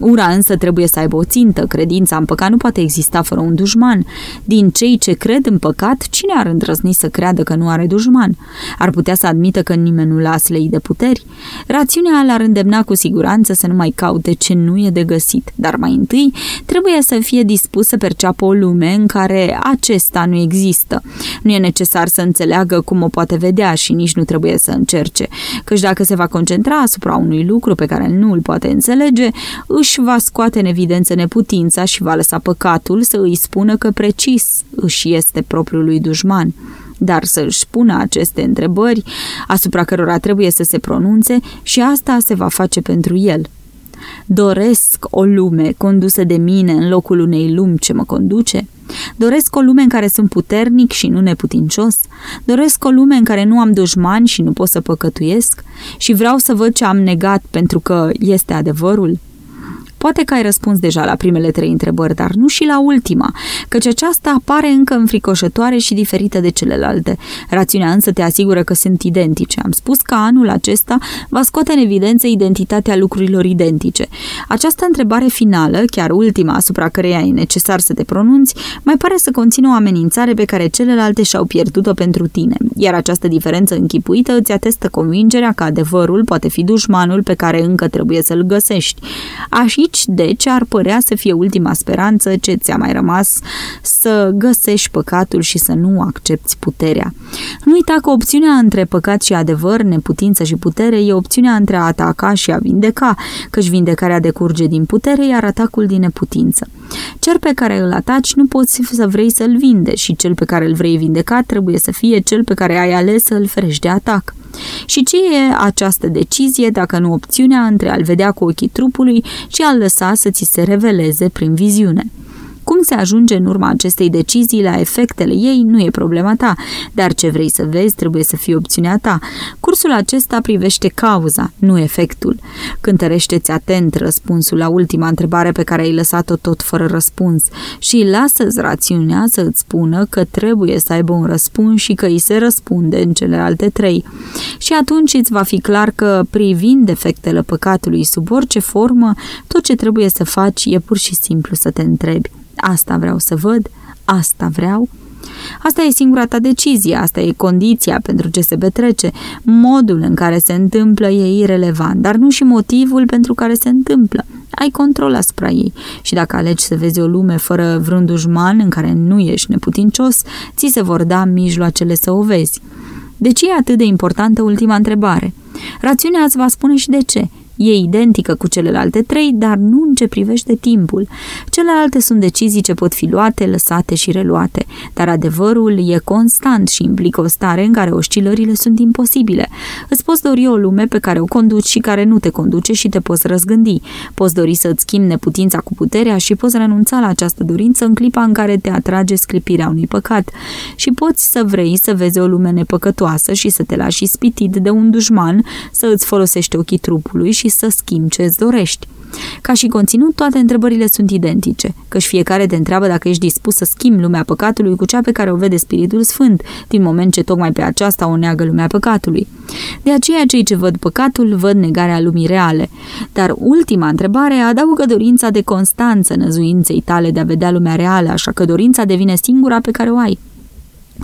Ura însă trebuie să aibă o țintă, credința în păcat nu poate exista fără un dușman. Din cei ce cred în păcat, cine ar îndrăzni să creadă că nu are dușman? Ar putea să admită că nimeni nu las lei de puteri? Rațiunea l-ar îndemna cu siguranță să nu mai caute ce nu e de găsit, dar mai întâi trebuie să fie dispus să perceapă o lume în care acesta nu există. Nu e necesar să înțeleagă cum o poate vedea și nici nu trebuie să încerce, căci dacă se va concentra asupra unui lucru pe care nu îl poate înțelege, își își va scoate în evidență neputința și va lăsa păcatul să îi spună că precis își este propriului dușman dar să își pună aceste întrebări asupra cărora trebuie să se pronunțe și asta se va face pentru el. Doresc o lume condusă de mine în locul unei lumi ce mă conduce? Doresc o lume în care sunt puternic și nu neputincios? Doresc o lume în care nu am dușmani și nu pot să păcătuiesc? Și vreau să văd ce am negat pentru că este adevărul? Poate că ai răspuns deja la primele trei întrebări, dar nu și la ultima, căci aceasta apare încă înfricoșătoare și diferită de celelalte. Rațiunea însă te asigură că sunt identice. Am spus că anul acesta va scoate în evidență identitatea lucrurilor identice. Această întrebare finală, chiar ultima asupra căreia e necesar să te pronunți, mai pare să conțină o amenințare pe care celelalte și-au pierdut-o pentru tine, iar această diferență închipuită îți atestă convingerea că adevărul poate fi dușmanul pe care încă trebuie să-l găsești. Aici Aici, deci, ar părea să fie ultima speranță ce ți-a mai rămas să găsești păcatul și să nu accepti puterea. Nu uita că opțiunea între păcat și adevăr, neputință și putere, e opțiunea între a ataca și a vindeca, căci vindecarea decurge din putere, iar atacul din neputință. Cel pe care îl ataci nu poți să vrei să-l vinde și cel pe care îl vrei vindeca trebuie să fie cel pe care ai ales să-l ferești de atac. Și ce e această decizie dacă nu opțiunea între a-l vedea cu ochii trupului și a-l lăsa să ți se reveleze prin viziune? Cum se ajunge în urma acestei decizii la efectele ei nu e problema ta, dar ce vrei să vezi trebuie să fie opțiunea ta. Cursul acesta privește cauza, nu efectul. Cântărește-ți atent răspunsul la ultima întrebare pe care ai lăsat-o tot fără răspuns și lasă-ți rațiunea să îți spună că trebuie să aibă un răspuns și că îi se răspunde în celelalte trei. Și atunci îți va fi clar că, privind efectele păcatului sub orice formă, tot ce trebuie să faci e pur și simplu să te întrebi. Asta vreau să văd, asta vreau. Asta e singura ta decizie, asta e condiția pentru ce se petrece. Modul în care se întâmplă e irelevant, dar nu și motivul pentru care se întâmplă. Ai control asupra ei și dacă alegi să vezi o lume fără vreun dușman în care nu ești neputincios, ți se vor da mijloacele să o vezi. De ce e atât de importantă ultima întrebare? Rațiunea îți va spune și de ce. E identică cu celelalte trei, dar nu în ce privește timpul. Celelalte sunt decizii ce pot fi luate, lăsate și reluate, dar adevărul e constant și implică o stare în care oscilările sunt imposibile. Îți poți dori o lume pe care o conduci și care nu te conduce și te poți răzgândi. Poți dori să-ți schimbi neputința cu puterea și poți renunța la această dorință în clipa în care te atrage sclipirea unui păcat. Și poți să vrei să vezi o lume nepăcătoasă și să te lași ispitit de un dușman, să îți folosești ochii trupului și și să schimbi ce îți dorești. Ca și conținut, toate întrebările sunt identice, căci fiecare te întreabă dacă ești dispus să schimbi lumea păcatului cu cea pe care o vede Spiritul Sfânt, din moment ce tocmai pe aceasta o neagă lumea păcatului. De aceea, cei ce văd păcatul văd negarea lumii reale. Dar ultima întrebare adaugă dorința de constanță năzuinței tale de a vedea lumea reală, așa că dorința devine singura pe care o ai.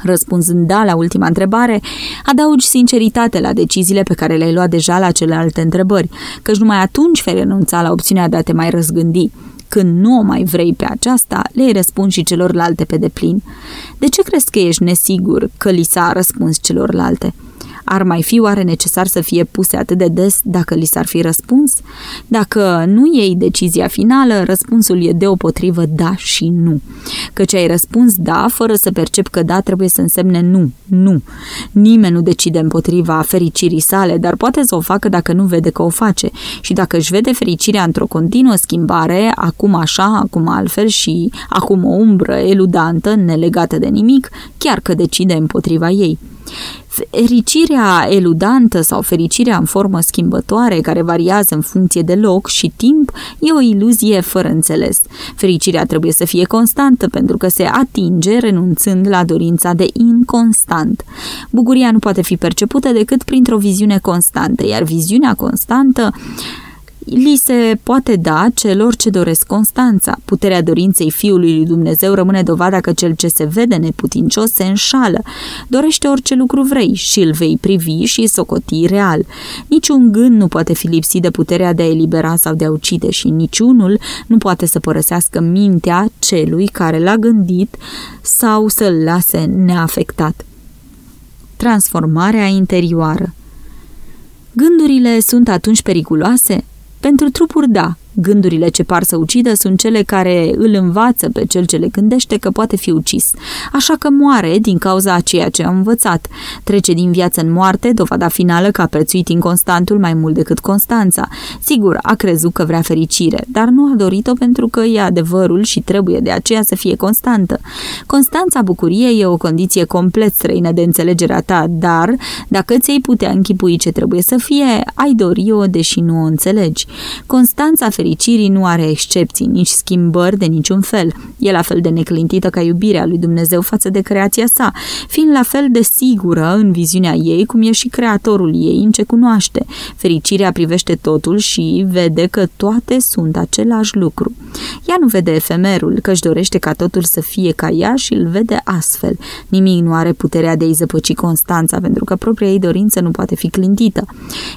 Răspunzând da la ultima întrebare, adaugi sinceritate la deciziile pe care le-ai luat deja la celelalte întrebări, căci numai atunci vei renunța la opțiunea de a te mai răzgândi. Când nu o mai vrei pe aceasta, le-ai răspuns și celorlalte pe deplin. De ce crezi că ești nesigur că li s-a răspuns celorlalte? Ar mai fi oare necesar să fie puse atât de des dacă li s-ar fi răspuns? Dacă nu iei decizia finală, răspunsul e deopotrivă da și nu. Căci ai răspuns da fără să percep că da trebuie să însemne nu, nu. Nimeni nu decide împotriva fericirii sale, dar poate să o facă dacă nu vede că o face. Și dacă își vede fericirea într-o continuă schimbare, acum așa, acum altfel și acum o umbră eludantă, nelegată de nimic, chiar că decide împotriva ei. Fericirea eludantă sau fericirea în formă schimbătoare, care variază în funcție de loc și timp, e o iluzie fără înțeles. Fericirea trebuie să fie constantă pentru că se atinge renunțând la dorința de inconstant. Bucuria nu poate fi percepută decât printr-o viziune constantă, iar viziunea constantă li se poate da celor ce doresc Constanța. Puterea dorinței Fiului lui Dumnezeu rămâne dovada că cel ce se vede neputincios se înșală. Dorește orice lucru vrei și îl vei privi și socoti real. Niciun gând nu poate fi lipsit de puterea de a elibera sau de a ucide și niciunul nu poate să părăsească mintea celui care l-a gândit sau să-l lase neafectat. Transformarea interioară Gândurile sunt atunci periculoase? Pentru trupuri, da, Gândurile ce par să ucidă sunt cele care îl învață pe cel ce le gândește că poate fi ucis. Așa că moare din cauza a ceea ce a învățat. Trece din viață în moarte, dovada finală că a prețuit inconstantul mai mult decât Constanța. Sigur, a crezut că vrea fericire, dar nu a dorit-o pentru că e adevărul și trebuie de aceea să fie constantă. Constanța bucuriei e o condiție complet străină de înțelegerea ta, dar dacă ți-ai putea închipui ce trebuie să fie, ai dori-o deși nu o înțelegi. Constanța fericirii nu are excepții, nici schimbări de niciun fel. E la fel de neclintită ca iubirea lui Dumnezeu față de creația sa, fiind la fel de sigură în viziunea ei cum e și creatorul ei în ce cunoaște. Fericirea privește totul și vede că toate sunt același lucru. Ea nu vede efemerul, că își dorește ca totul să fie ca ea și îl vede astfel. Nimic nu are puterea de a-i zăpăci Constanța, pentru că propria ei dorință nu poate fi clintită.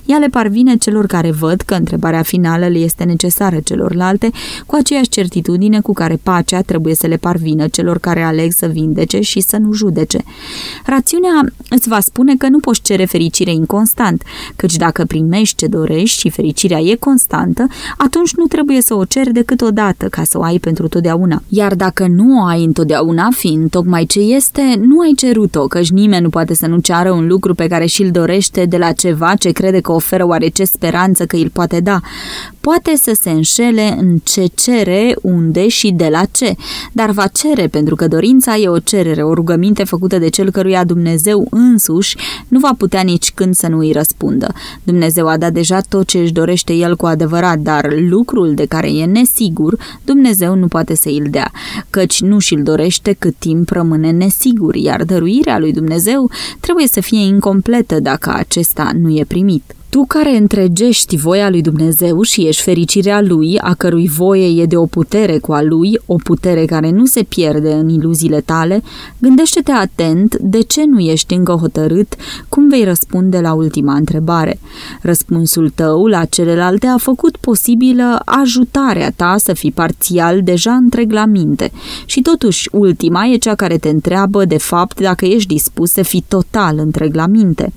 Ea le parvine celor care văd că întrebarea finală le este necesară necesară celorlalte, cu aceeași certitudine cu care pacea trebuie să le parvină celor care aleg să vindece și să nu judece. Rațiunea îți va spune că nu poți cere fericire inconstant, căci dacă primești ce dorești și fericirea e constantă, atunci nu trebuie să o ceri decât o dată ca să o ai pentru totdeauna. Iar dacă nu o ai întotdeauna, fiind tocmai ce este, nu ai cerut-o, căci nimeni nu poate să nu ceară un lucru pe care și-l dorește de la ceva ce crede că oferă oarece speranță că îl poate da. Poate să se înșele în ce cere, unde și de la ce, dar va cere pentru că dorința e o cerere, o rugăminte făcută de cel căruia Dumnezeu însuși nu va putea nici când să nu îi răspundă. Dumnezeu a dat deja tot ce își dorește el cu adevărat, dar lucrul de care e nesigur, Dumnezeu nu poate să îl dea, căci nu și-l dorește cât timp rămâne nesigur, iar dăruirea lui Dumnezeu trebuie să fie incompletă dacă acesta nu e primit. Tu care întregești voia lui Dumnezeu și ești fericirea lui, a cărui voie e de o putere cu a lui, o putere care nu se pierde în iluziile tale, gândește-te atent de ce nu ești încă hotărât cum vei răspunde la ultima întrebare. Răspunsul tău la celelalte a făcut posibilă ajutarea ta să fii parțial deja întreg la minte și totuși ultima e cea care te întreabă de fapt dacă ești dispus să fii total întreg la minte.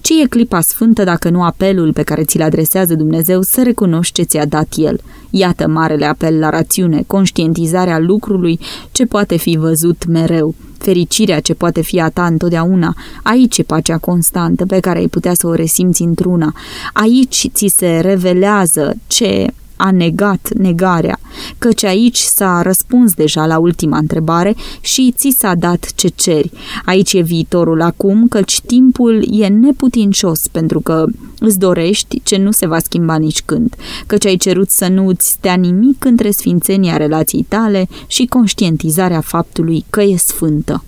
Ce e clipa sfântă dacă nu apelul pe care ți-l adresează Dumnezeu să recunoști ce ți-a dat El? Iată marele apel la rațiune, conștientizarea lucrului ce poate fi văzut mereu, fericirea ce poate fi a ta întotdeauna, aici e pacea constantă pe care ai putea să o resimți într-una, aici ți se revelează ce a negat negarea, căci aici s-a răspuns deja la ultima întrebare și ți s-a dat ce ceri. Aici e viitorul acum, căci timpul e neputincios pentru că Îți dorești ce nu se va schimba nici când, căci ai cerut să nu îți stea nimic între sfințenia relației tale și conștientizarea faptului că e sfântă.